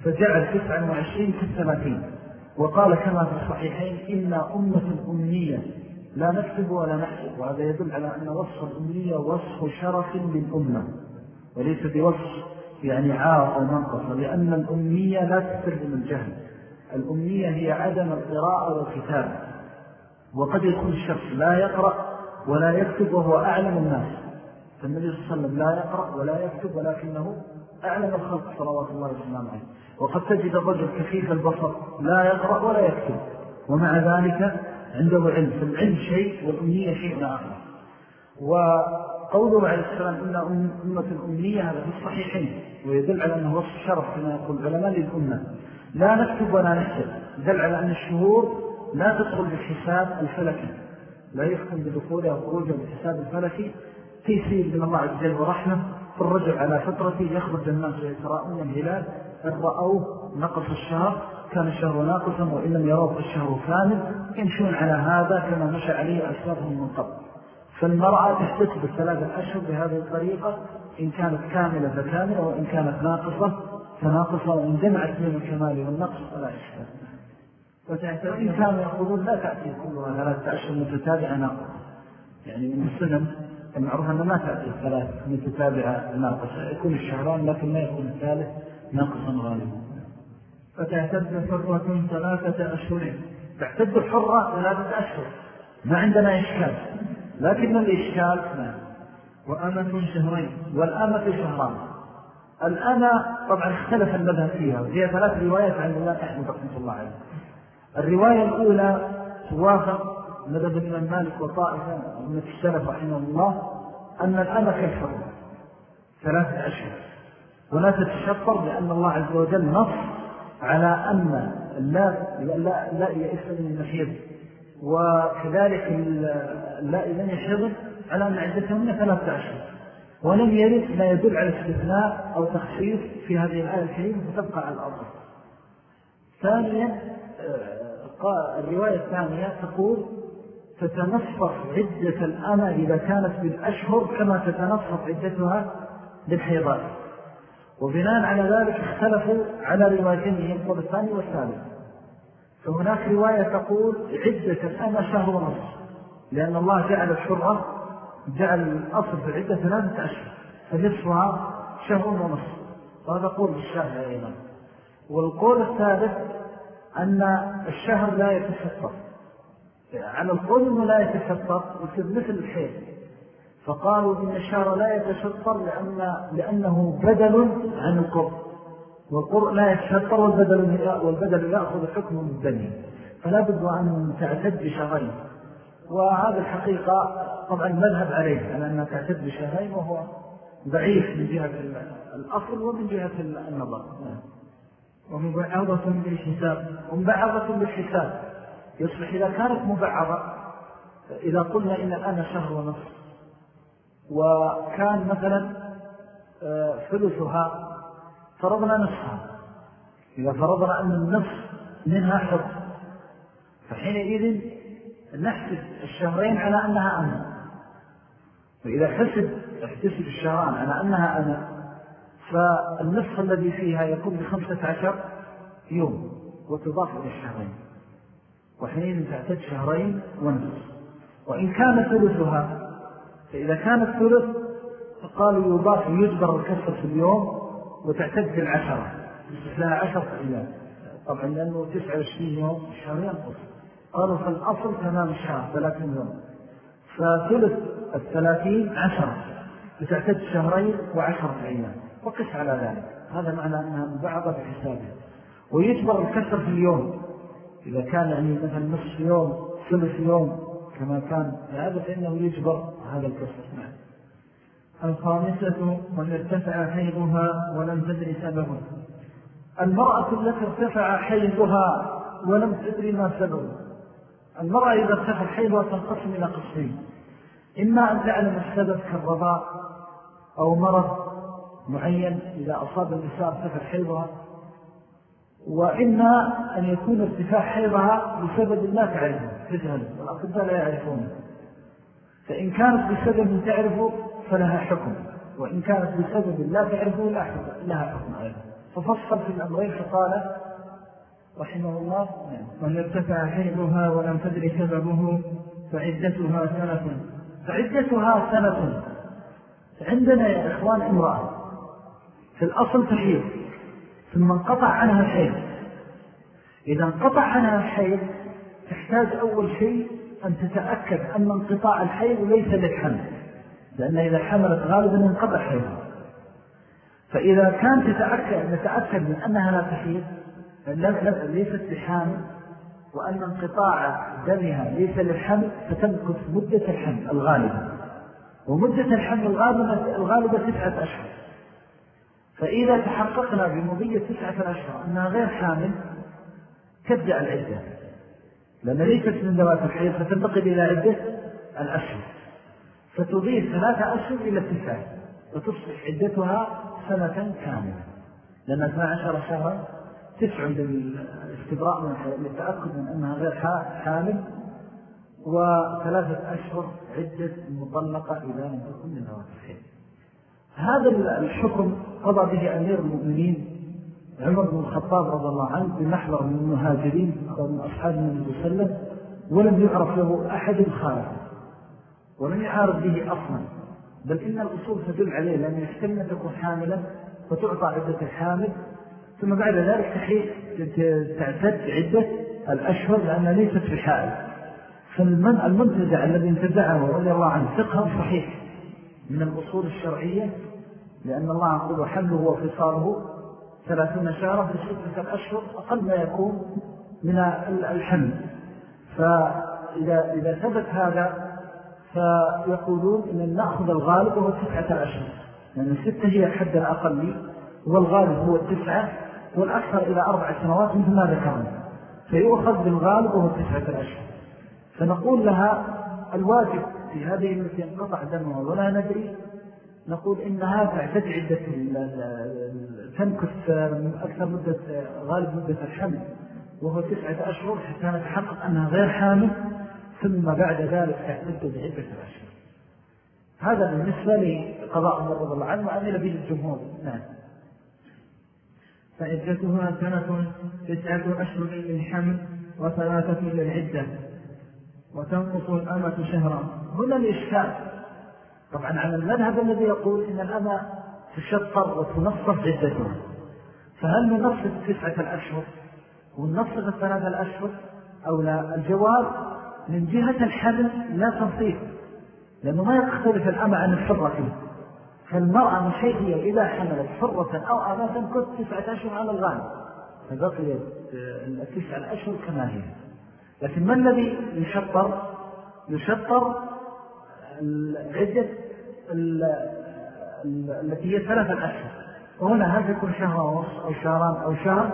فجعل تسعا وعشرين في الثلاثين. وقال كما في الصحيحين إنا أمة أمنية لا نكتب ولا نحسب. وهذا يدل على أن وصف الأمنية وصف شرف للأمة وليس بوصف يعني عار أو منقصة لأن الأمنية لا تستلزم الجهل. الأمنية هي عدم القراءة والكتاب وقد يكون الشخص لا يقرأ ولا يكتب وهو أعلم الناس. فالنبي صلى الله عليه وسلم لا يقرأ ولا يكتب ولكنه أعلم الخلق صلوات الله وسلم عليه. وقد تجد الرجل كثيف البصر لا يقرأ ولا يكتب. ومع ذلك عنده علم. فالعلم شيء والأمنية شيء آخر وقوله عليه السلام إن أمة الأمنية هذا في الصحيحين ويدل على أنه وصف شرف كما يقول العلماء للأمة. لا نكتب ولا نحسب دل على أن الشهور لا تدخل بالحساب الفلكي. لا يحكم بدخولها وخروجها بالحساب الفلكي. تيسير من الله عز وجل فالرجل على فترته يخرج الناس ويتراءون الهلال إن رأوه نقص الشهر كان الشهر ناقصا وإن لم يروه الشهر كامل يمشون على هذا كما مشى عليه أسبابهم من قبل. فالمرأة تحتسب الثلاثة الأشهر بهذه الطريقة إن كانت كاملة فكاملة وإن كانت ناقصة فناقصة وإن جمعت بين الكمال والنقص فلا إشكال. وإن كانوا يقولون لا تأتي كلها ثلاثة أشهر متتابعة ناقصة. يعني من السنم المعروف أنه ما تأتي الثلاث متتابعة ناقصة يكون الشهران لكن ما يكون الثالث ناقصا غالبا فتعتد حرة ثلاثة أشهر. تعتد حرة ثلاثة أشهر. ما عندنا إشكال لكن الإشكال نعم وأمة شهرين. والأمة شهران. الأمة طبعا اختلف المذهب فيها. وهي ثلاث روايات عن الله أحمد رحمة الله عليه. الرواية الأولى توافق مذهب الإمام مالك وطائفة من السلف رحمه الله أن الأمة كالحر ثلاثة أشهر. ولا تتشطر لأن الله عز وجل نص على أن اللاء لا, لا يئس من المحيض وكذلك اللاء لم يحيض على أن عدتهن ثلاثة أشهر. ولم يرد ما يدل على استثناء أو تخصيص في هذه الآية الكريمة فتبقى على الأرض. ثانيا آه، الرواية الثانية تقول تتنصف عدة الأمة إذا كانت بالأشهر كما تتنصف عدتها بالحيضات وبناء على ذلك اختلفوا على روايتين القول الثاني والثالث. فهناك رواية تقول عدة الأمة شهر ونصف لأن الله جعل الحرة جعل الأصل في العدة ثلاثة أشهر فنصفها شهر ونصف. وهذا قول بالشهر أيضا. والقول الثالث أن الشهر لا يتشطر على القول أنه لا يتشطر يصير مثل الحيض فقالوا إن الشهر لا يتشطر لأن لأنه بدل عن القرء والقرء لا يتشطر والبدل, والبدل يأخذ حكم الدنيا فلا بد أن تعتد بشهرين وهذا الحقيقة طبعا مذهب عليه على أنها تعتد بشهرين وهو ضعيف من جهة الأصل ومن جهة النظر. ومبعضة بالحساب ومبعضة بالحساب يصبح إذا كانت مبعضة إذا قلنا إن الآن شهر ونصف وكان مثلا آه، ثلثها فرضنا نصفها. إذا فرضنا أن النصف منها حب فحينئذ نحسب الشهرين على أنها أنا. فإذا حسب احتسب الشهران على أنها أنا فالنصف الذي فيها يكون بخمسة عشر يوم وتضاف إلى الشهرين. وحينئذ تعتد شهرين ونصف. وإن كان ثلثها فإذا كان الثلث فقالوا يضاف يجبر الكسر في اليوم وتعتد في العشرة. لها عشرة أيام طبعا لأنه تسعة وعشرين يوم الشهر ينقص. قالوا فالأصل تمام الشهر ثلاثين يوم. فثلث الثلاثين عشرة. وتعتد شهرين وعشرة أيام. وقس على ذلك. هذا معنى أنها مبعضة بحسابها ويجبر الكسر في اليوم. إذا كان يعني مثلا نصف يوم ثلث يوم كما كان هذا فإنه يجبر هذا الكسر. نعم. الخامسة من ارتفع حيضها ولم تدري سببه المرأة التي ارتفع حيضها ولم تدري ما سببه المرأة إذا ارتفع حيضها تنقسم إلى قسمين. إما أن تعلم السبب كالرضاء أو مرض معين إذا أصاب النساء ارتفع حيضها وإما أن يكون ارتفاع حيضها بسبب لا تعرفه تجهل والأطباء لا يعرفونه فإن كانت بسبب تعرفه فلها حكم وإن كانت بسبب لا تعرفه لا حكم لها حكم أيضا. ففصل في الأمرين فقال رحمه الله من ارتفع حيضها ولم تدري سببه فعدتها سنة. فعدتها سنة. عندنا يا إخوان امرأة في الأصل تحيض. ثم انقطع عنها الحيض إذا انقطع عنها الحيض تحتاج أول شيء أن تتأكد أن انقطاع الحيض ليس للحمل لأن إذا حملت غالبا انقطع حيضها فإذا كان تتأكد نتأكد من أنها لا تحيض ليست بحامل وأن انقطاع دمها ليس للحمل فتمكث مدة الحمل الغالبة. ومدة الحمل الغالبة, الغالبة تسعة أشهر. فإذا تحققنا بمضية تسعة أشهر أنها غير حامل تبدأ العدة. لأن ليست من ذوات الحيض فتنتقل إلى عدة الأشهر. فتضيف ثلاثة أشهر إلى التسعة وتصبح عدتها سنة كاملة. لأن 12 شهرا تسع للاستبراء من للتأكد من أنها غير حامل وثلاثة أشهر عدة مطلقة إذا لم تكن من ذوات الحيض. هذا الحكم قضى به أمير المؤمنين عمر بن الخطاب رضي الله عنه بمحضر من المهاجرين ومن أصحاب النبي صلى الله عليه وسلم ولم يعرف له أحد خالف ولم يعارض به أصلا. بل إن الأصول تدل عليه لأن يحتمل تكون حاملا فتعطى عدة الحامل. ثم بعد ذلك تعتد عدة الأشهر لأنها ليست في حائل. فالمنتزع الذي انتزعه رضي الله عنه فقه صحيح من الأصول الشرعية لأن الله يقول حمله وفصاله ثلاثون شهرا في ستة الأشهر أقل ما يكون من الحمل فإذا إذا ثبت هذا فيقولون أن نأخذ الغالب وهو تسعة الأشهر. لأن الستة هي الحد الأقل والغالب هو التسعة والأكثر إلى أربع سنوات مثل ما ذكرنا. فيؤخذ بالغالب وهو تسعة الأشهر. فنقول لها الواجب في هذه التي انقطع دمها ولا ندري نقول إنها تعتد عدة تنكس أكثر مدة غالب مدة الحمل وهو تسعة أشهر حتى نتحقق أنها غير حامل ثم بعد ذلك تعتد بعدة الأشهر هذا بالنسبة لقضاء عمر رضي الله عنه وعمل به الجمهور. نعم. فعدتها سنة تسعة أشهر للحمل وثلاثة للعدة وتنقص الأمة شهرا. هنا الإشكال. طبعا على المذهب الذي يقول إن الأمة تشطر وتنصف عدتها. فهل ننصف تسعة الأشهر وننصف الثلاثة الأشهر أو لا؟ الجواب من جهة الحمل لا تنصيف لأنه ما يختلف الأمة عن الحرة فيه. فالمرأة هي إذا حملت حرة أو أمة تنكت تسعة أشهر على الغالب. فبقيت التسعة الأشهر كما هي. لكن ما الذي يشطر؟ يشطر العدة التي هي ثلاثة أشهر. وهنا هل يكون شهر ونصف أو شهران أو شهر؟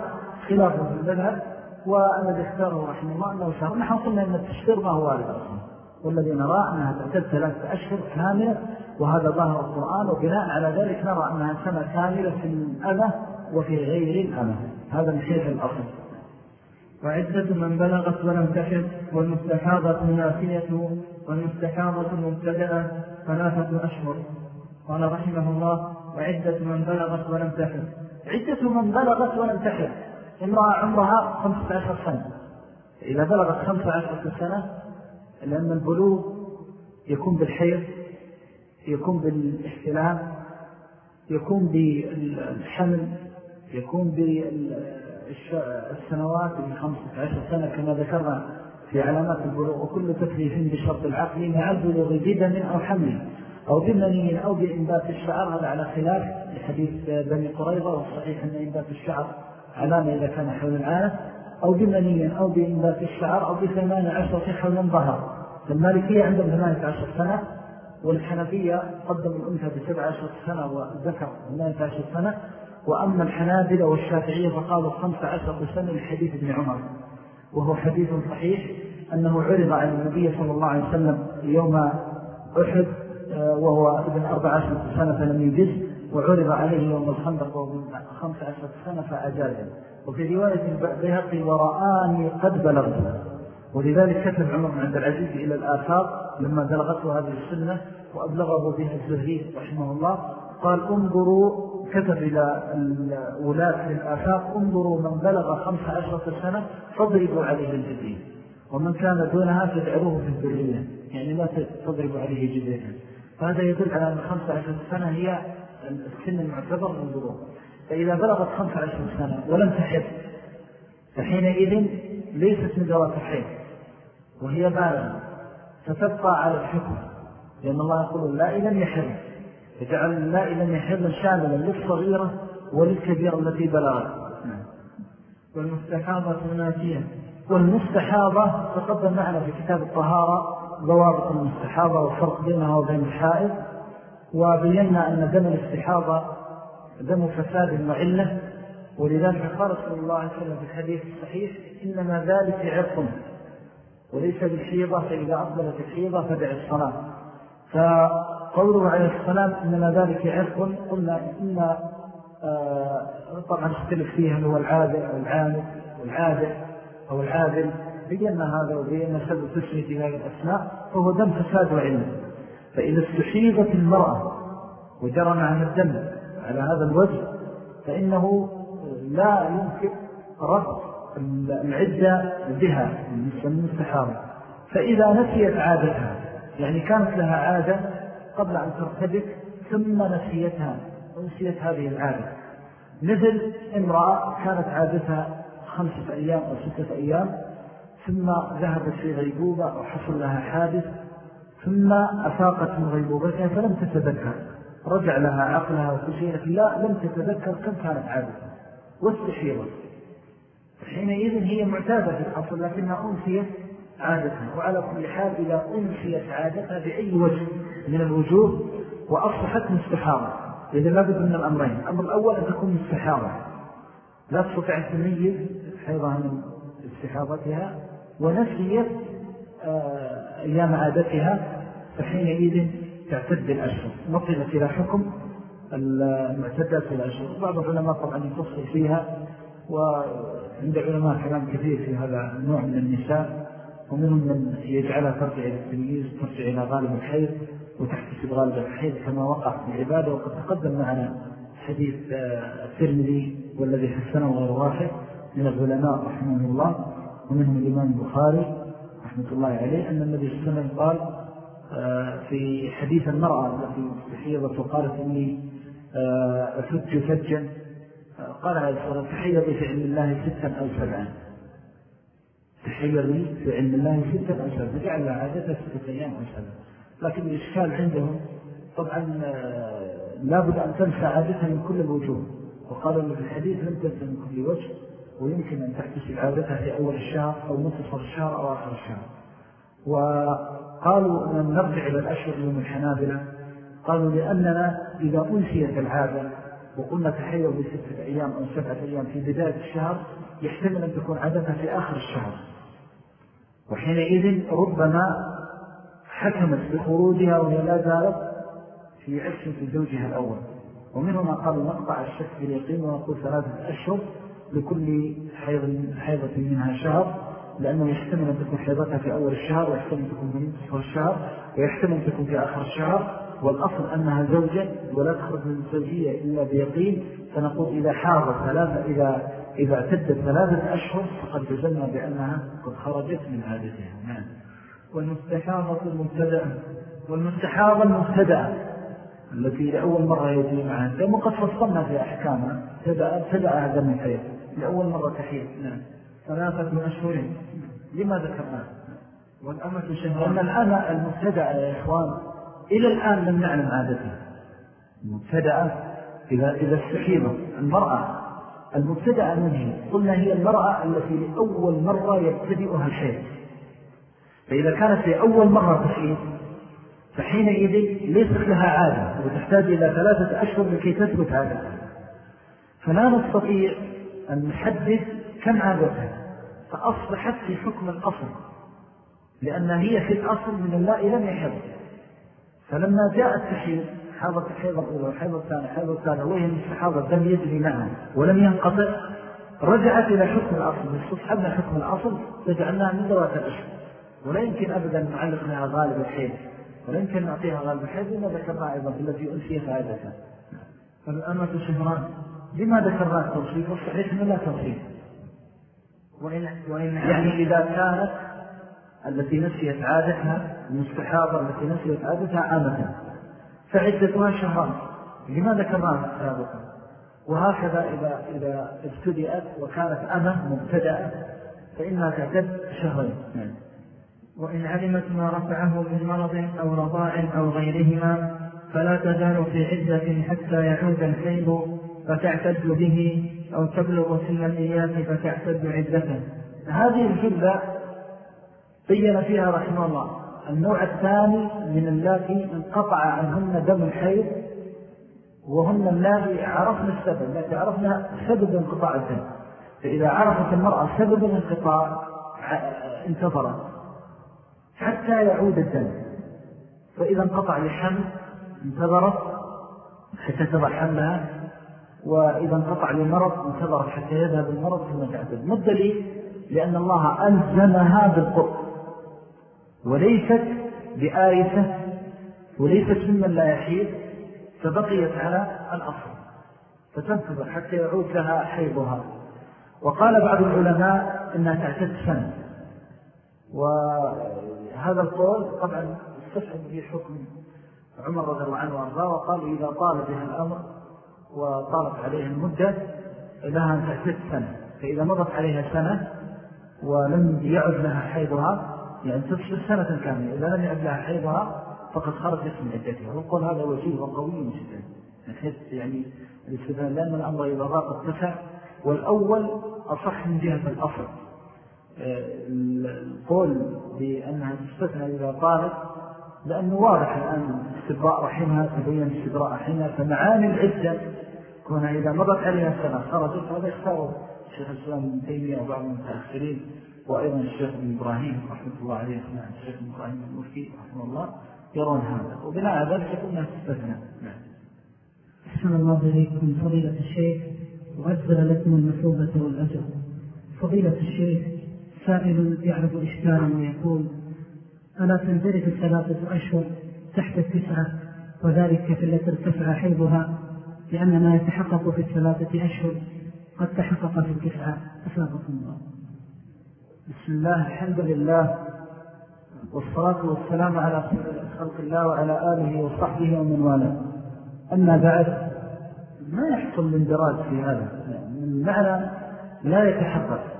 خلافا في المذهب. والذي اختاره رحمه الله أنه شهر. نحن قلنا أن التشتير ما هو وارد أصلا. والذي نرى أنها تعتد ثلاثة أشهر كاملة. وهذا ظاهر القرآن. وبناء على ذلك نرى أنها سنة كاملة في الأذى وفي غير الأذى. هذا من حيث الأصل. وعدة من بلغت ولم تحد والمستحاضة ناسية والمستحاضة مبتدأة ثلاثة أشهر. قال رحمه الله وعدة من بلغت ولم تحد عدة من بلغت ولم تحد امرأة عمرها خمسة عشر سنة. إذا بلغت خمسة عشر سنة لأن البلوغ يكون بالحيض يكون بالإحتلام يكون بالحمل يكون بالسنوات من خمسة عشر سنة كما ذكرنا في علامات البلوغ وكل تكليف بشرط العقل مع البلوغ بدم أو حمل أو بمني أو بإنبات الشعر هذا على خلاف لحديث بني قريضة وصحيح أن إنبات الشعر علامة إذا كان حول العالم. أو بمني أو بإنبات الشعر أو بثمان عشر في حول ظهر فالمالكية عندهم ثمانية عشر سنة والحنفية قدم الأنثى بسبع عشر سنة والذكر ثمانية عشر سنة. وأما الحنابلة والشافعية فقالوا خمسة عشر سنة لحديث ابن عمر. وهو حديث صحيح أنه عرض على النبي صلى الله عليه وسلم يوم أحد آه، وهو ابن أربع عشر سنة فلم يجز وعرض عليه يوم الخندق وهو خمس عشر سنة فأجازه. وفي رواية بيهقي ورآني قد بلغت. ولذلك كتب عمر بن عبد العزيز إلى الآثار لما بلغته هذه السنة وأبلغه بها الزهري رحمه الله. قال انظروا كتب إلى الولاة للآفاق انظروا من بلغ خمس عشرة سنة فاضربوا عليه الجزية ومن كان دونها فادعروه في الذرية يعني لا تضربوا عليه جزية فهذا يدل على أن خمس عشرة سنة هي السن المعتبر من فإذا بلغت خمس عشرة سنة ولم تحب فحينئذ ليست من ذوات الحيض وهي بالغة فتبقى على الحكم. لأن الله يقول لا إذن يحب فجعل لا إذن يحب شاملا للصغيرة وللكبيرة التي بلغت. نعم. والمستحاضة ناسية والمستحاضة تقدم معنا في كتاب الطهارة ضوابط المستحاضة والفرق بينها وبين الحائض وبينا أن دم الاستحاضة دم فساد وعلة ولذلك قال صلى الله عليه وسلم في الحديث الصحيح إنما ذلك عرق وليس بالحيضة فإذا أقبلت الحيضة فدع الصلاة. فقوله عليه السلام إنما ذلك عرق قلنا إن آه طبعا اختلف فيها هو العادل أو العامل والعادل أو العادل بينا هذا وبينا سبب تسمية هذه الأسماء فهو دم فساد وعلم. فإذا استحيضت المرأة وجرى معها الدم على هذا الوجه فإنه لا يمكن رد العدة بها من السحارة فإذا نسيت عادتها يعني كانت لها عادة قبل أن ترتبك ثم نسيتها ونسيت هذه العادة. مثل امرأة كانت عادتها خمسة أيام أو ستة أيام ثم ذهبت في غيبوبة أو حصل لها حادث ثم أفاقت من غيبوبتها فلم تتذكر. رجع لها عقلها وكل شيء لكن لا لم تتذكر كم كانت عادتها. واستحيرت حينئذ هي معتادة في الأصل لكنها أنسيت عادتها. وعلى كل حال إذا أنسيت عادتها بأي وجه من الوجوه وأصبحت مستحارة إذا لا بد من الأمرين. الأمر الأول أن تكون مستحارة لا تستطيع تميز حيضها من استحاضتها ونسيت آه، أيام عادتها فحينئذ تعتد الأشهر. نقلت إلى حكم المعتدات الأشهر. بعض العلماء طبعا يفصل فيها وعند علماء كلام كثير في هذا النوع من النساء ومنهم من يجعلها ترجع إلى التمييز ترجع إلى غالب الحيض وتحتسب غالب الحيض كما وقع في العبادة وقد تقدم معنا حديث آه، الترمذي والذي حسنه غير واحد من العلماء رحمه الله ومنهم الإمام البخاري رحمة الله عليه أن النبي صلى الله عليه وسلم قال آه، في حديث المرأة التي استحيضت وقالت إني آه، أفج فجا قال عليه الصلاة تحيضي في علم الله ستا أو سبعا. تحيضي في علم الله ستا أو سبعا. فجعل عادتها ستة أيام أو سبعا. لكن الإشكال عندهم طبعا آه، لابد أن تنسى عادتها من كل الوجوه. وقالوا في الحديث لم تنسى من كل وجه ويمكن أن تحتسب عادتها في أول الشهر أو منتصف الشهر أو آخر الشهر. وقالوا أن نرجع إلى الأشهر من الحنابلة. قالوا لأننا إذا أنسيت العادة وقلنا تحير بستة أيام أو سبعة أيام في بداية الشهر يحتمل أن تكون عادتها في آخر الشهر. وحينئذ ربما حكمت بخروجها وهي لا زالت في في زوجها الأول. ومن هنا قالوا نقطع الشك باليقين ونقول ثلاثة أشهر لكل حيضة منها شهر لأنه يحتمل أن تكون حيضتها في أول الشهر ويحتمل أن تكون في نصف الشهر ويحتمل أن تكون في آخر الشهر. والأصل أنها زوجة ولا تخرج من الزوجية إلا بيقين. فنقول إذا حاضت ثلاثة إذا, إذا اعتدت ثلاثة أشهر فقد جزلنا بأنها قد خرجت من عادتها نعم. والمستحاضة المبتدأة والمستحاضة المبتدأة التي لأول مرة يجري معها لأنه قد فصلنا في أحكامها ابتدأ هذا من حيث لأول مرة تحيث نعم. ثلاثة أشهر. لما ذكرنا. والأمة شهران أن الأمة المبتدأة يا إخوان إلى الآن لم نعلم عادتها المبتدأة إذا, إذا استحيضت المرأة المبتدأة من هي قلنا هي المرأة التي لأول مرة يبتدئها الحيض. فإذا كانت لأول مرة تحيض فحينئذ ليست لها عادة وتحتاج إلى ثلاثة أشهر لكي تثبت عادتها فلا نستطيع أن نحدث كم عادتها فأصبحت في حكم الأصل لأن هي في الأصل من الله لم يحض. فلما جاء التحيض حاضت الحيضة الأولى والحيضة الثانية الحيضة الثانية وهي المستحاضة الدم يجري معها ولم ينقطع رجعت إلى حكم الأصل. استصحبنا حكم الأصل فجعلناها من ذوات الأشهر. ولا يمكن أبدا أن نعلق لها غالب الحيض ولا يمكن نعطيها غالب الحيض لما ذكرنا أيضا التي أنسيت عادتها فالأمة شهران لما ذكرنا التوصيف والصحيح من لا توصيف. وإن, وإن يعني إذا كانت التي نسيت عادتها المستحاضة التي نسيت عادتها عامة فعدتها شهران. لماذا كمان سابقا؟ وهكذا إذا, إذا ابتدأت وكانت أمة مبتدأة فإنها تعتد شهرين. وإن علمت ما رفعه من مرض أو رضاع أو غيرهما فلا تزال في عدة حتى يعود الحيض فتعتد به أو تبلغ سن الإياس فتعتد عدته. هذه الجلة بين فيها رحمه الله النوع الثاني من التي انقطع عنهن دم الحيض وهن الذي عرفنا السبب التي عرفنا سبب انقطاع الدم. فإذا عرفت المرأة سبب الانقطاع انتظرت. حتى يعود الدم. فإذا انقطع لحمل انتظرت حتى تضع حملها وإذا انقطع لمرض انتظرت حتى يذهب المرض ثم تعتد ما الدليل؟ لأن الله ألزمها بالقرب. وليست بآيسة وليست ممن لا يحيد فبقيت على الأصل. فتنتظر حتى يعود لها حيضها. وقال بعض العلماء إنها تعتد سنة. وهذا القول طبعا استصحب به حكم عمر رضي الله عنه وأرضاه وقال إذا طال بها الأمر وطالت عليها المدة لها أن تعتد سنة فإذا مضت عليها سنة ولم يعد لها حيضها يعني تفصل سنة كاملة. إذا لم يعد لها حيضها فقد خرجت من عدتها ويقول هذا وجيه وقوي جدا. نحس يعني الاستدلال لأن الأمر إذا ضاق اتسع والأول أصح من جهة الأصل. القول بأنها تستثنى إذا طالت لأنه واضح الآن استبراء رحمها تبين استبراء رحمها فمعاني العدة كونها إذا مضت عليها سنة خرجت هذا يختار الشيخ الإسلام ابن تيمية وبعض المتأخرين وأيضا الشيخ ابن إبراهيم رحمة الله عليه الشيخ ابن إبراهيم المفتي رحمه الله يرون هذا. وبناء ذلك يقولنا تستثنى. نعم. أحسن الله إليكم فضيلة الشيخ وأجزل لكم المثوبة والأجر. فضيلة الشيخ سائل يعرف إشكالا ويقول ألا تندرج ثلاثة أشهر تحت التسعة وذلك في التي ارتفع حيضها لأن ما يتحقق في الثلاثة أشهر قد تحقق في التسعة. أسابق الله. بسم الله الحمد لله والصلاة والسلام على خلق الله وعلى آله وصحبه ومن والاه. أما بعد ما يحصل الاندراج في هذا؟ من معنى لا يتحقق.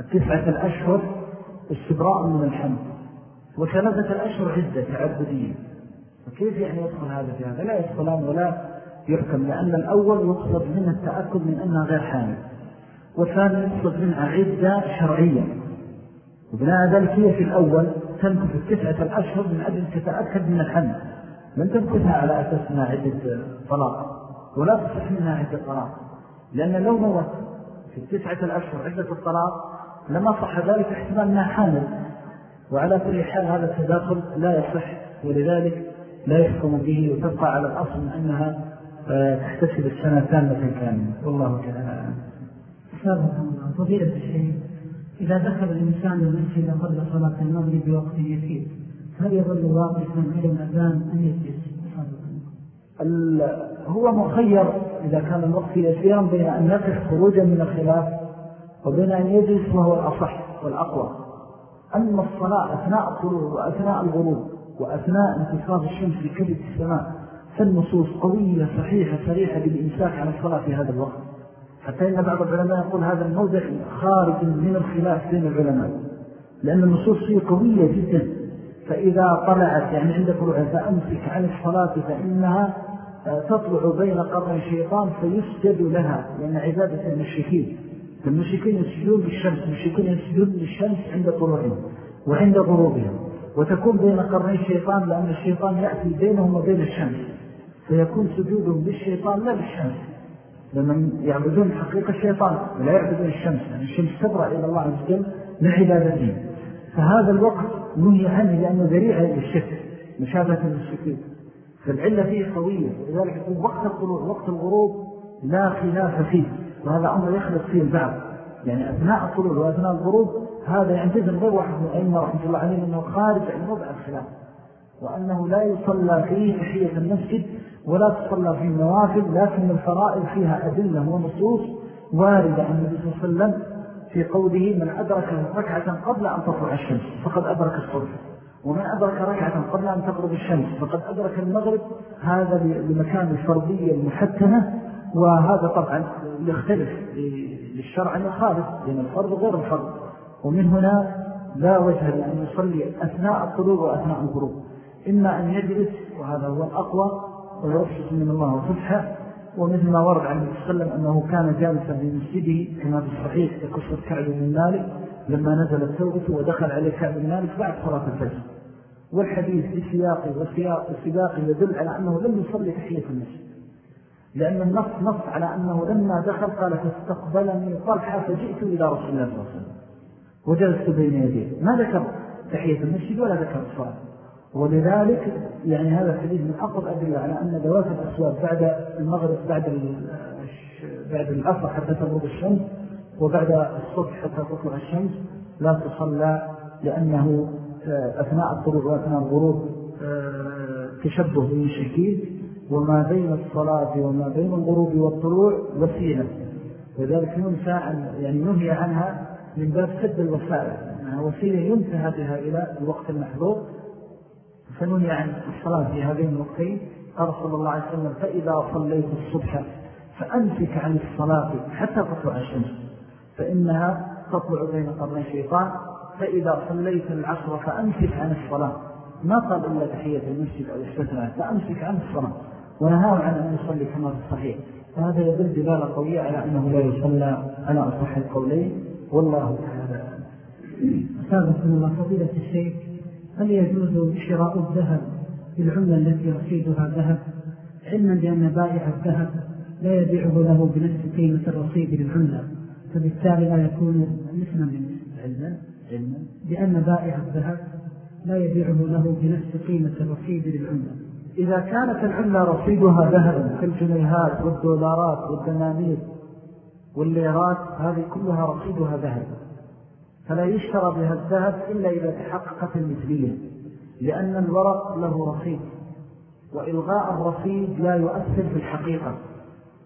التسعة الأشهر استبراء من الحمد وثلاثة الأشهر عدة تعبدية فكيف يعني يدخل هذا في هذا؟ لا يدخلان ولا يحكم لأن الأول يقصد منه التأكد من أنها غير حامل والثاني يقصد منها عدة شرعية. وبناء ذلك هي في الأول؟ تنكف التسعة الأشهر من أجل تتأكد من الحمل من تنكفها على أساس أنها عدة طلاق ولا تصح منها عدة طلاق لأن لو نوت في التسعة الأشهر عدة الطلاق لما صح ذلك احتمال أنها حامل. وعلى كل حال هذا التداخل لا يصح ولذلك لا يحكم به وتبقى على الأصل أنها آه، تحتسب السنة تامة كاملة. والله تعالى سابقا فضيلة الشيء إذا دخل الإنسان المسجد قبل صلاة المغرب بوقت يسير هل يظل واقفا على الأذان أن يجلس؟ هو مخير إذا كان الوقت يسيرا بين أن يقف خروجا من الخلاف وبين أن يجلس وهو الأصح والأقوى. أما الصلاة أثناء الطلوع وأثناء الغروب وأثناء انتصاب الشمس في كبد السماء فالنصوص قوية صحيحة صريحة بالإمساك عن الصلاة في هذا الوقت. حتى إن بعض العلماء يقول هذا الموضع خارج من الخلاف بين العلماء لأن النصوص فيه قوية جدا. فإذا طلعت يعني عند طلوعها فأمسك عن الصلاة فإنها آه، تطلع بين قرن الشيطان فيسجد لها لأن عبادة المشركين. المشركين يسجدون بالشمس المشركين يسجدون بالشمس عند طلوعهم وعند غروبهم. وتكون بين قرني الشيطان لأن الشيطان يأتي بينهم وبين الشمس. فيكون سجودهم للشيطان لا للشمس. لمن يعبدون حقيقة الشيطان ولا يعبدون الشمس يعني الشمس تبرع إلى الله عز وجل من عبادتهم. فهذا الوقت نهي عنه لأنه ذريعة للشك مشابهة للشكين فالعلة فيه قوية ولذلك يقول وقت الطلوع وقت الغروب لا خلاف فيه. وهذا أمر يخلط فيه البعض. يعني أثناء الطلوع وأثناء الغروب هذا ينتزم غير واحد من أئمة رحمة الله عليه أنه خارج عن وضع الخلاف. وأنه لا يصلى فيه تحية المسجد ولا تصلى فيه النوافل لكن الفرائض فيها أدلة ونصوص واردة عن النبي صلى الله عليه وسلم في قوله من أدرك ركعة قبل أن تطلع الشمس فقد أدرك الصبح ومن أدرك ركعة قبل أن تقرب الشمس فقد أدرك المغرب. هذا لمكان الفرضية المحتمة وهذا طبعا يختلف للشرع أن يخالف لأن الفرض غير الفرض. ومن هنا لا وجه لأن يصلي أثناء الطلوع وأثناء الغروب. إما أن يجلس وهذا هو الأقوى ويرشد من الله وفتحه ومثل ما ورد عليه وسلم أنه كان جالسا في مسجده كما في الصحيح يقصر كعب من مالك لما نزلت توبته ودخل عليه كعب من مالك بعد صلاة الفجر. والحديث بسياقه وسياقه يدل على أنه لم يصلي تحية المسجد. لأن النص نص على أنه لما دخل قال فاستقبلني طلحة فجئت إلى رسول الله صلى الله عليه وسلم. وجلست بين يديه. ما ذكر تحية المسجد ولا ذكر الصلاة. ولذلك يعني هذا الحديث من أقل أدلة على أن ذوات الأسواب بعد المغرب بعد بعد الأفر حتى تغرب الشمس وبعد الصبح حتى تطلع الشمس لا تصلى لأنه آه، أثناء الطلوع وأثناء الغروب آه، تشبه بالمشركين وما بين الصلاة وما بين الغروب والطلوع وسيلة. وذلك ينسى عن يعني نهي عنها من باب سد الوسائل. يعني وسيلة ينتهى بها إلى الوقت المحظور فنهي عن الصلاة في هذين الوقتين. قال صلى الله عليه وسلم فإذا صليت الصبح فأمسك عن الصلاة حتى تطلع الشمس فإنها تطلع بين قرنين شيطان فإذا صليت العصر فأمسك عن الصلاة. ما قال إلا تحية المسجد أو استثناء فأمسك عن الصلاة. ونهاه عن أن يصلي كما في الصحيح. فهذا يدل دلالة قوية على أنه لا يصلى على أصح القولين. والله تعالى أستاذ الله فضيلة الشيخ هل يجوز شراء الذهب بالعملة التي رصيدها ذهب علما بأن بائع الذهب لا يبيعه له بنفس قيمة الرصيد للعملة فبالتالي لا يكون مثلا علما علما. لأن بائع الذهب لا يبيعه له بنفس قيمة الرصيد للعملة. إذا كانت العملة رصيدها ذهبا كالجنيهات والدولارات والدنانير والليرات هذه كلها رصيدها ذهب. فلا يشترى بها الذهب إلا إذا تحققت المثلية لأن الورق له رصيد وإلغاء الرصيد لا يؤثر في الحقيقة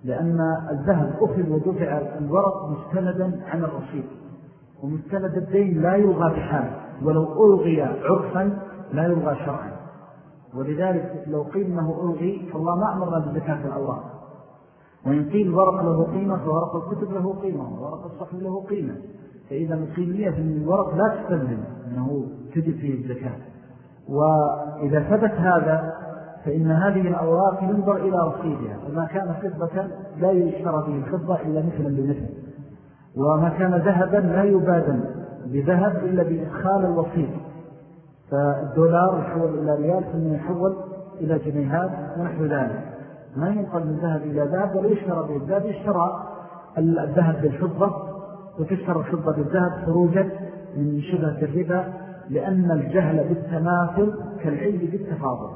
لأن الذهب أخذ ودفع الورق مستندا عن الرصيد ومستند الدين لا يلغى بحال ولو ألغي عرفا لا يلغى شرعا. ولذلك لو قيل أنه ألغي فالله ما أمرنا بزكاة الأوراق وإن قيل ورق له قيمة فورق الكتب له قيمة وورق الصحب له قيمة. فإذا القيمية من الورق لا تستلزم أنه تجد فيه الزكاة. وإذا ثبت هذا فإن هذه الأوراق ينظر إلى رصيدها. وما كان فضة لا يشترى به الفضة إلا مثلا بمثل. وما كان ذهبا لا يبادل بذهب إلا بإدخال الوصيد. فالدولار يحول إلى ريال ثم يحول إلى جنيهات ونحو ذلك. ما ينقل من ذهب إلى ذهب ولا يشترى به الذهب يشترى الذهب بالفضة وتشترى الفضة بالذهب خروجا من شبهة الربا لأن الجهل بالتماثل كالعلم بالتفاضل.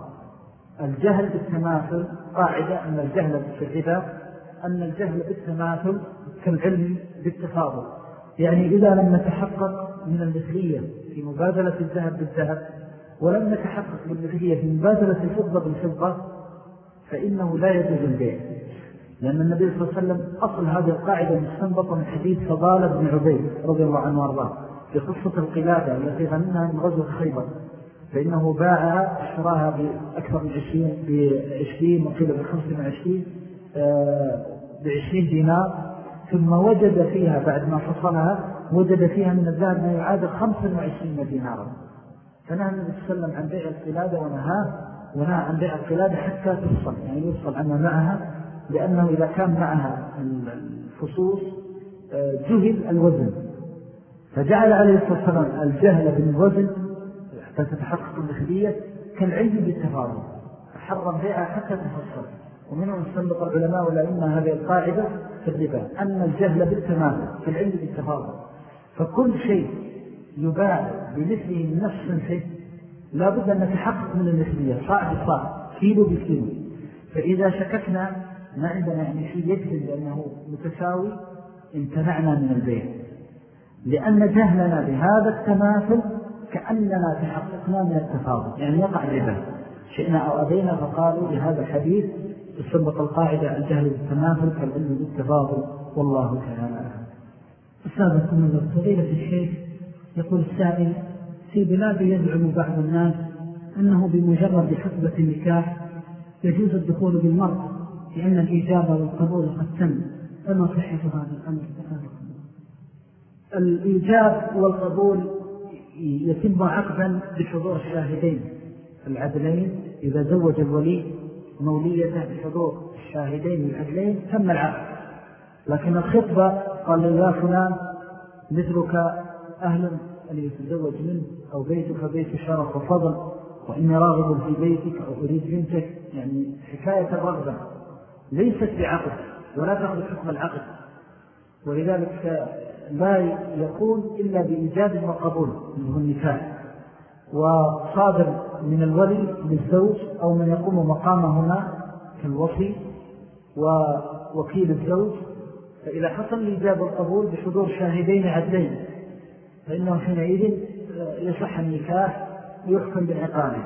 الجهل بالتماثل قاعدة أن الجهل بالربا أن الجهل بالتماثل كالعلم بالتفاضل. يعني إذا لم نتحقق من المثلية في مبادلة الذهب بالذهب ولم نتحقق بالمثلية في مبادلة الفضة بالفضة فإنه لا يجوز البيع. لأن النبي صلى الله عليه وسلم أصل هذه القاعدة مستنبطة من حديث فضالة بن عبيد رضي الله عنه وأرضاه في قصة القلادة التي غنمها من غزوة خيبر فإنه باعها اشتراها بأكثر من عشرين بعشرين وقيل بخمسين وعشرين آه، بعشرين دينار ثم وجد فيها بعد ما فصلها وجد فيها من الذهب ما يعادل خمسة وعشرين دينارا. فنهى النبي صلى الله عليه وسلم عن بيع القلادة ونهاه ونهى عن بيع القلادة حتى تفصل يعني يفصل عنها معها لأنه إذا كان معها الفصوص آه، جهل الوزن. فجعل عليه الصلاة والسلام الجهل بالوزن حتى تتحقق المثلية كالعلم بالتفاضل حرم بيعها حتى تفصل ومنهم استنبط العلماء والأئمة هذه القاعدة في الربا. أن الجهل بالتماثل في العلم بالتفاضل فكل شيء يباع بمثله من نفس شيء لا بد أن نتحقق من المثلية. صاع بصاع كيلو بكيلو فإذا شككنا ما عندنا يعني شيء يجب بأنه متساوي امتنعنا من البيع. لأن جهلنا بهذا التماثل كأننا تحققنا من التفاضل يعني يقع الربا. شئنا أو أبينا فقالوا لهذا الحديث استنبط القاعدة الجهل بالتماثل كالعلم بالتفاضل والله تعالى أستاذكم الله فضيلة الشيخ. يقول السائل في بلاد يزعم بعض الناس أنه بمجرد حسبة النكاح يجوز الدخول بالمرء لأن الإجابة والقبول قد تم. فما صحة هذا الأمر؟ الإيجاب والقبول يتم عقدا بحضور الشاهدين. العدلين إذا زوج الولي موليته بحضور الشاهدين العدلين تم العقد. لكن الخطبة قال يا فلان مثلك أهل أن يتزوج منه أو بيتك بيت شرف وفضل وإني راغب في بيتك أو أريد بنتك. يعني حكاية الرغبة ليست بعقد ولا تأخذ حكم العقد. ولذلك لا يكون إلا بإيجاد وقبول منه النكاح. وصادر من الولي للزوج أو من يقوم مقامهما كالوصي ووكيل الزوج فإذا حصل الإجابة والقبول بحضور شاهدين عدلين فإنه حينئذ يصح النكاح ويحكم بالعقابة.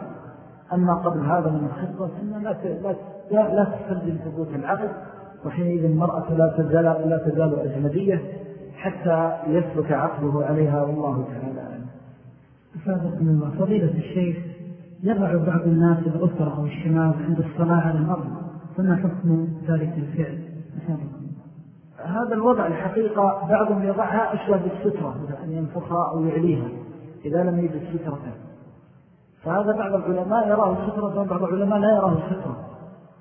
أما قبل هذا من الخطة فإنه لا, لا, لا تستلزم ثبوت العقد وحينئذ المرأة لا تزال, لا تزال أجنبية حتى يسلك عقله عليها والله تعالى أفادكم الله فضيلة الشيخ يضع بعض الناس الأسرة أو الشمال عند الصلاة على الأرض فما حكم ذلك الفعل؟ أفادكم. هذا الوضع الحقيقة بعضهم يضعها أشبه بالسترة أن ينفخها أو يعليها إذا لم يجد سترة. فهذا بعض العلماء يراه سترة وبعض العلماء لا يراه سترة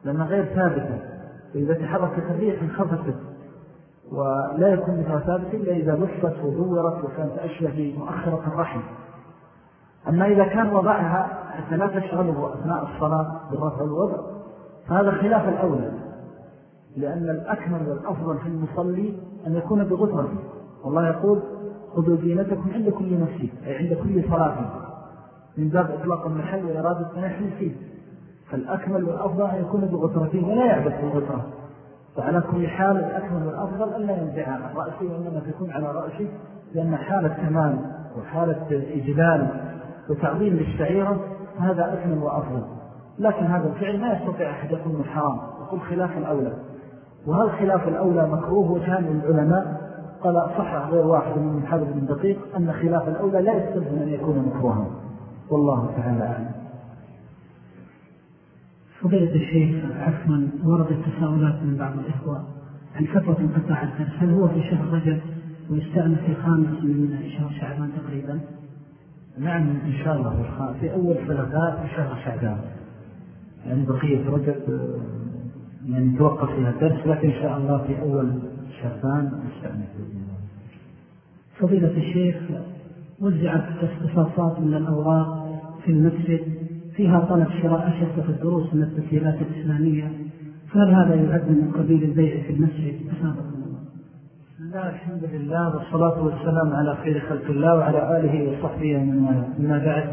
لأنها غير ثابتة. فإذا تحركت الريح انخفت ولا يكون مثل ثابت إلا إذا لفت ودورت وكانت أشبه بمؤخرة الرحم. أما إذا كان وضعها حتى لا تشغله أثناء الصلاة بالرفع الوضع فهذا خلاف الأولى. لأن الأكمل والأفضل في المصلي أن يكون بغترة والله يقول خذوا زينتكم عند كل مسجد أي عند كل صلاة. من باب إطلاق المحل وإرادة تنحل فيه فالأكمل والأفضل أن يكون بغترتين ولا يعبث بالغترة فعلى كل حال الأكمل والأفضل أن لا ينزعها عن رأسه وإنما تكون على رأسه لأن حالة كمال وحالة إجلال وتعظيم للشعيرة هذا أكمل وأفضل. لكن هذا الفعل ما يستطيع أحد يكون حرام يقول خلاف الأولى. وهل خلاف الأولى مكروه وجهان العلماء. قال صح غير واحد من حافظ من دقيق أن خلاف الأولى لا يستلزم أن يكون مكروها. والله تعالى أعلم. فضيلة الشيخ عفوا وردت تساؤلات من بعض الإخوة عن فترة انقطاع الدرس هل هو في شهر رجب ويستأنف في الخامس من شهر شعبان تقريبا؟ نعم إن شاء الله. في أول ثلاثات في شهر شعبان. يعني بقية رجب يعني توقف فيها الدرس لكن إن شاء الله في أول شعبان نستأنف فضيلة الشيخ وزعت اختصاصات من الأوراق في المسجد فيها طلب شراء أشرطة الدروس من التسهيلات الإسلامية. فهل هذا يعد من قبيل البيع في المسجد؟ أسابقنا. لا الحمد لله والصلاة والسلام على خير خلق الله وعلى آله وصحبه من ما بعد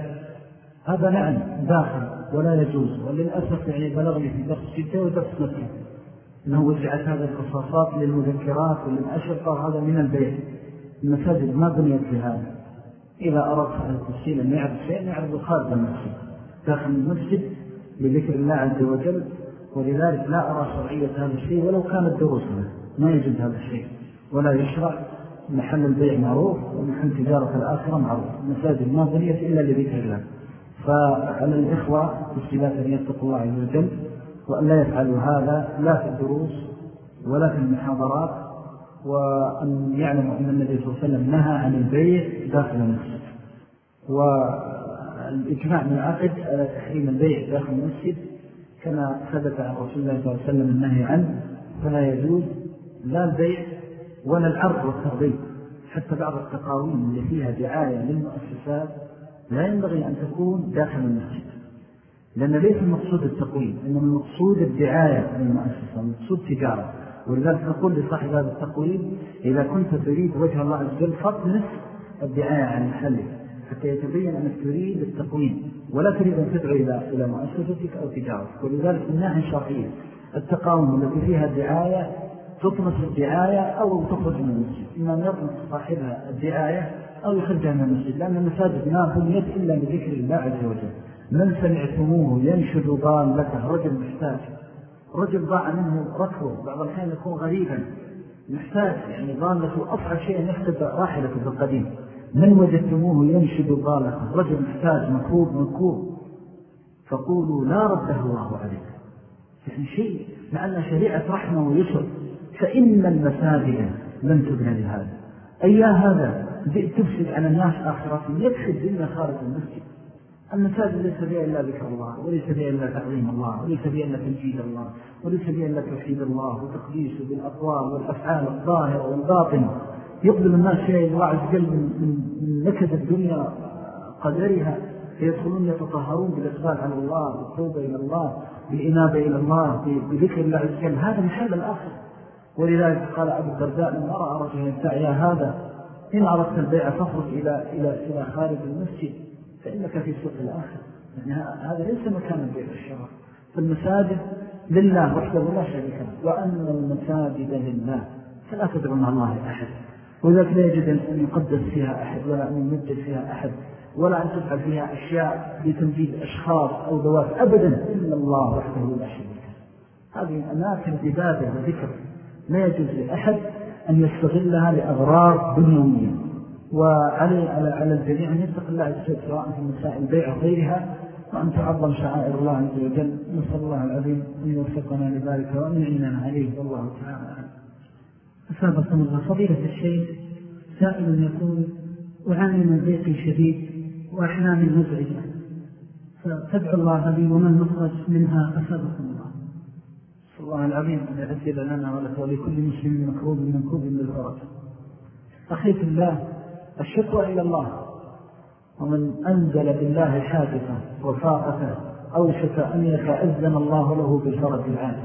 هذا نعم داخل. ولا يجوز. وللأسف يعني بلغني في درس جدة ودرس مسجد. أنه وزعت هذه القصاصات للمذكرات وللأشرطة هذا من البيع المساجد ما بنيت لهذا إذا أردت على التسجيل أن يعرض شيء يعرض خارج المسجد. داخل المسجد لذكر الله عز وجل ولذلك لا أرى شرعية هذا الشيء ولو كانت دروسنا ما يجد هذا الشيء. ولا يشرع. محل البيع معروف ومحل تجارة الآخرة معروف. المساجد ما بنيت إلا لذكر الله. فعلى الإخوة بالسبات أن يتقوا الله عز وجل وأن لا يفعلوا هذا لا في الدروس ولا في المحاضرات وأن يعلموا أن النبي صلى الله عليه وسلم نهى عن البيع داخل المسجد. والإجماع من العقد على تحريم البيع داخل المسجد كما ثبت عن رسول الله صلى الله عليه وسلم النهي عنه فلا يجوز لا البيع ولا العرض والترضيب حتى بعض التقاويم اللي فيها دعاية للمؤسسات لا ينبغي أن تكون داخل المسجد. لأن ليس المقصود التقويم إنما المقصود الدعاية للمؤسسة المقصود تجارة. ولذلك نقول لصاحب هذا التقويم إذا كنت تريد وجه الله عز وجل فاطنس الدعاية عن محله حتى يتبين أنك تريد التقويم. ولا تريد أن تدعو إلى مؤسستك أو تجارتك. ولذلك من ناحية شرعية التقاوم التي فيها الدعاية تطمس الدعاية أو تخرج من المسجد. إما أن يطمس صاحبها الدعاية أو يخرجها من المسجد لأن المساجد ما بنيت إلا لذكر الله عز وجل. من سمعتموه ينشد ضالته رجل محتاج. رجل ضاع منه ركبه بعض الحين يكون غريبا. محتاج يعني ضالته أصعب شيء أن يحسب راحلته بالقديم من وجدتموه ينشد ضالته رجل محتاج مكروب مكروب فقولوا لا رده الله عليك. يعني شيء مع أن شريعة رحمة ويسر فإن المساجد لن تبنى لهذا أي هذا؟ تفسد على الناس آخرتهم يكفي الدنيا خارج المسجد. المساجد ليس بها إلا ذكر الله وليس بها إلا تعظيم الله وليس بها إلا تنجيد الله وليس بها إلا توحيد الله وتقديسه بالأقوال والأفعال الظاهرة والباطنة. يقبل الناس شيء الله عز وجل من نكد الدنيا قدرها فيدخلون يتطهرون بالإقبال على الله بالتوبة إلى الله بالإنابة إلى الله بذكر الله عز وجل. هذا محل الآخر. ولذلك قال أبو الدرداء من أرى رجل يا هذا إن أردت البيع فاخرج إلى, إلى, إلى خارج المسجد فإنك في سوق الآخر. يعني هذا ليس مكان البيع الشرع فالمساجد لله وحده لا شريك له. وأن المساجد لله فلا تدعو مع الله أحد. وذلك لا يجب أن يقدس فيها أحد ولا أن يمجد فيها أحد ولا أن تفعل فيها أشياء لتمجيد أشخاص أو ذوات أبدا. إلا الله وحده لا شريك هذه أماكن عبادة وذكر. لا يجوز لأحد أن يستغلها لأغراض دنيوية. وعلي على الجميع أن يتق الله وجل سواء في مسائل البيع وغيرها وأن تعظم شعائر الله عز وجل. نسأل الله العظيم أن يوفقنا لذلك وأن يعيننا عليه. والله تعالى أسابقكم الله. فضيلة الشيخ سائل يقول أعاني من ضيق شديد وأحلام مزعجة. فتدعو الله لي ومن المخرج منها أسابقكم الله. الله العظيم أن يعجل لنا ولك ولكل مسلم مكروب من كوب للفرج أخي في الله الشكوى إلى الله. ومن أنزل بالله حادثة وفاقته أوشك أن يتأذن الله له بالفرج العالم.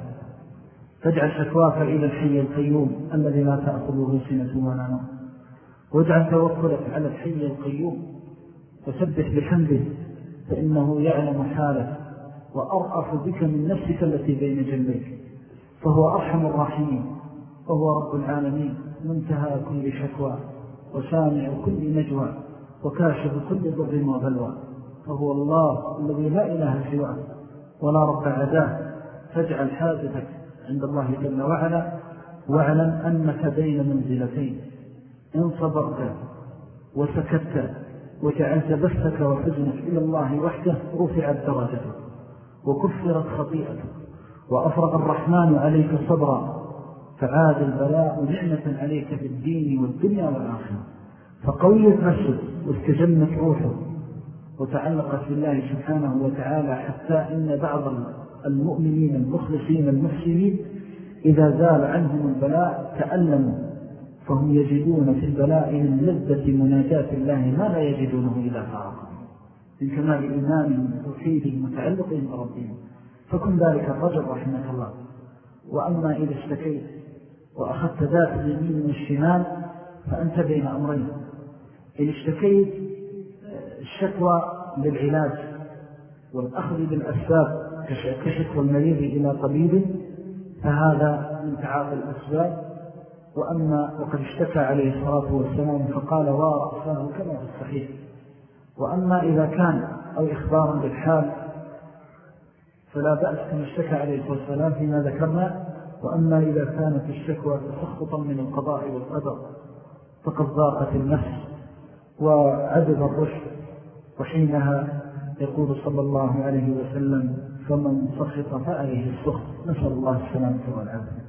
فاجعل شكواك إلى الحي القيوم الذي لا تأخذه سنة ولا نوم. واجعل توكلك على الحي القيوم. وسبح بحمده فإنه يعلم حالك. وأرأف بك من نفسك التي بين جنبيك. فهو أرحم الراحمين. وهو رب العالمين. منتهى كل شكوى. وسامع كل نجوى. وكاشف كل ضر وبلوى. فهو الله الذي لا إله سواه. ولا رب عداه. فاجعل حاجتك عند الله جل وعلا. واعلم أنك بين منزلتين. إن صبرت وسكت وجعلت بثك وحزنك إلى الله وحده رفعت درجتك. وكفرت خطيئتك وأفرغ الرحمن عليك صبرا فعاد البلاء نعمة عليك في الدين والدنيا والآخرة. فقويت نفسك واستجنت روحه وتعلقت بالله سبحانه وتعالى حتى إن بعض المؤمنين المخلصين المحسنين إذا زال عنهم البلاء تألموا فهم يجدون في البلاء من لذة مناجاة الله ما لا يجدونه إذا فارقهم من كمال إيمانهم وتوحيدهم وتعلقهم بربهم. فكن ذلك الرجل رحمة الله. وأما إذا اشتكيت وأخذت ذات اليمين من الشمال فأنت بين أمرين. إن اشتكيت الشكوى للعلاج والأخذ بالأسباب كشكوى المريض إلى طبيب فهذا من تعاطي الأسباب. وأما وقد اشتكى عليه الصلاة والسلام فقال وارأساه كما في الصحيح. وأما إذا كان أو إخبارا بالحال فلا بأس كما اشتكى عليه الصلاة والسلام فيما ذكرنا وأما إذا كانت الشكوى تسخطا من القضاء والقدر فقد ضاقت النفس وعدد الرشد وحينها يقول صلى الله عليه وسلم فمن سخط فعليه السخط. نسأل الله السلامة والعافية.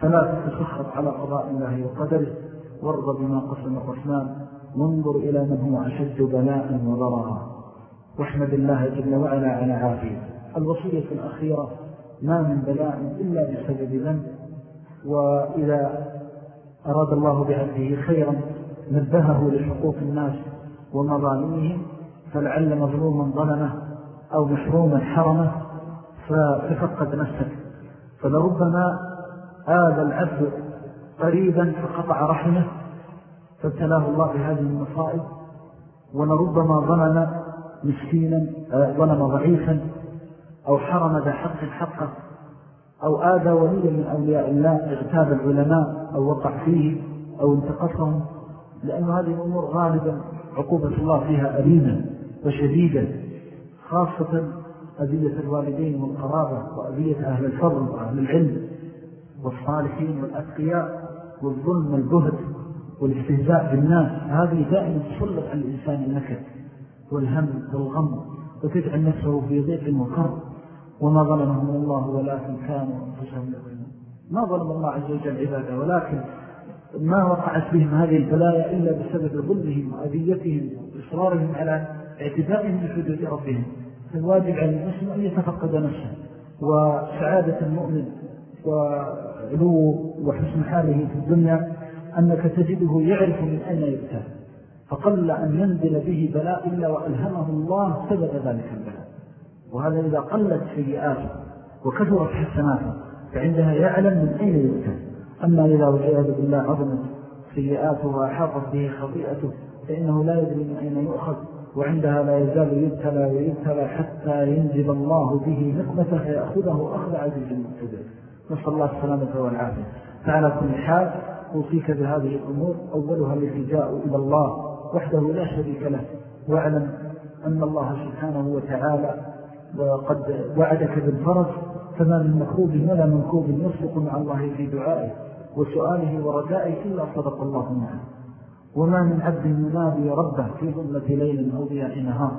فلا تتسخط على قضاء الله وقدره وارض بما قسم الرحمن. وانظر إلى من هو أشد بلاء وضررا. واحمد الله جل وعلا على عافية. الوصية الأخيرة ما من بلاء إلا بسبب ذنب. وإذا أراد الله بعبده خيرا نبهه لحقوق الناس ومظالمهم فلعل مظلوما ظلمه أو محروما حرمه فتفقد نفسك فلربما هذا العبد قريبا فقطع رحمه فابتلاه الله بهذه المصائب ولربما ظلم مسكينا آه، ظلم ضعيفا أو حرم ذا حق حقه أو آذى وليا من أولياء الله اغتاب العلماء أو وقع فيه أو انتقصهم لأن هذه الأمور غالبا عقوبة الله فيها أليمة وشديدة خاصة أذية الوالدين والقرابة وأذية أهل الفضل وأهل العلم والصالحين والأتقياء والظلم والبهد والاستهزاء بالناس هذه دائما تسلط على الإنسان النكد والهم والغم وتجعل نفسه في ضيق وكرب وما ظلمهم الله ولكن كانوا أنفسهم يظلمون. ما ظلم الله عز وجل عباده ولكن ما وقعت بهم هذه البلايا إلا بسبب ظلمهم وأذيتهم وإصرارهم على اعتدائهم بحدود ربهم. فالواجب على المسلم أن يتفقد نفسه. وسعادة المؤمن وعلو وحسن حاله في الدنيا أنك تجده يعرف من أين يبتال فقل أن ينزل به بلاء إلا وألهمه الله سبب ذلك البلاء. وهذا إذا قلت سيئاته وكثرت حسناته فعندها يعلم من أين يبتال أما إذا وجياد بالله عظمت سيئاته وأحاطت به خطيئته فإنه لا يدري من أين يؤخذ وعندها لا يزال يبتلى ويبتلى حتى ينزل الله به نقمته فيأخذه أخذ عزيز المقتدر نسأل الله السلامة والعافية. فعلى كل حال أوصيك بهذه الأمور أولها الالتجاء إلى الله وحده لا شريك له واعلم أن الله سبحانه وتعالى وقد وعدك بالفرج فما من مكروب ولا منكوب يصدق مع الله في دعائه وسؤاله ورجائه إلا صدق الله معه. وما من عبد ينادي ربه في ظلة ليل أو ضياء نهار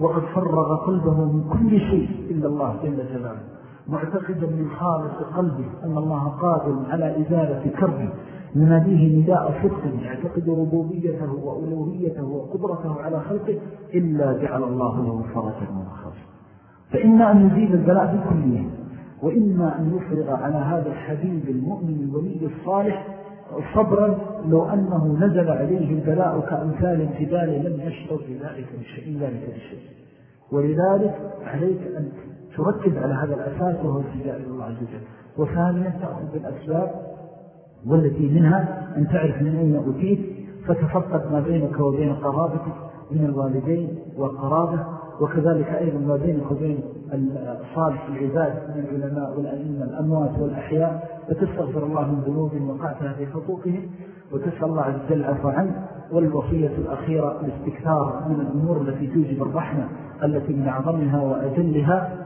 وقد فرغ قلبه من كل شيء إلا الله جل جلاله. معتقدا من خالص قلبه أن الله قادر على إزالة كربه يناديه نداء صدق يعتقد ربوبيته وألوهيته وقدرته على خلقه إلا جعل الله له فرجا ومخرجا. فإما أن يزيل البلاء بكليه وإما أن يفرغ على هذا الحبيب المؤمن الولي الصالح صبرا لو أنه نزل عليه البلاء كأمثال الجبال لم يشعر بذلك الشيء ولذلك عليك أن تركز على هذا الأساس وهو الفجاء الله عز وجل. وثانيا تأخذ بالأسباب والتي منها أن تعرف من أين أتيت فتفقد ما بينك وبين قرابتك من الوالدين والقرابة وكذلك أيضا ما بينك وبين صالح العباد من العلماء والأئمة الأموات والأحياء فتستغفر الله من ذنوب وقعتها في حقوقهم وتسأل الله عز وجل عفو عنه والوصية الأخيرة الاستكثار من الأمور التي توجب الرحمة التي من أعظمها وأجلها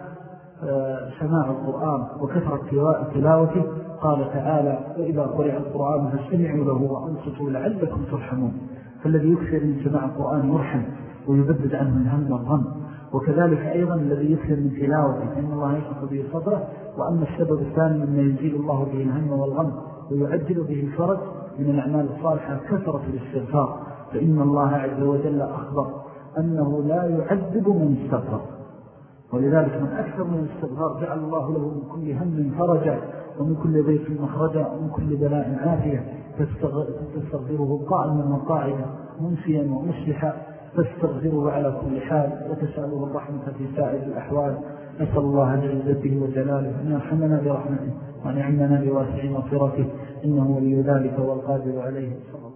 آه، سماع القرآن وكثرة تلاوته قال تعالى وإذا قرئ القرآن فاستمعوا له وأنصتوا لعلكم ترحمون. فالذي يكثر من سماع القرآن يرحم ويبدد عنه الهم والغم وكذلك أيضا الذي يكثر من تلاوته فإن الله يشرح به صدره وأما السبب الثاني مما يزيل الله به الهم والغم ويعجل به الفرج من الأعمال الصالحة كثرة الاستغفار. فإن الله عز وجل أخبر أنه لا يعذب من استغفر. ولذلك من أكثر من الاستغفار جعل الله له من كل هم فرجا ومن كل بيت مخرجا ومن كل بلاء عافية تستغفره قائما وقاعدا منسيا ومصلحا تستغفره على كل حال وتسأله الرحمة في سائر الأحوال. نسأل الله لعزته وجلاله أن يرحمنا برحمته وأن يعمنا بواسع مغفرته إنه ولي ذلك والقادر عليه. صلى الله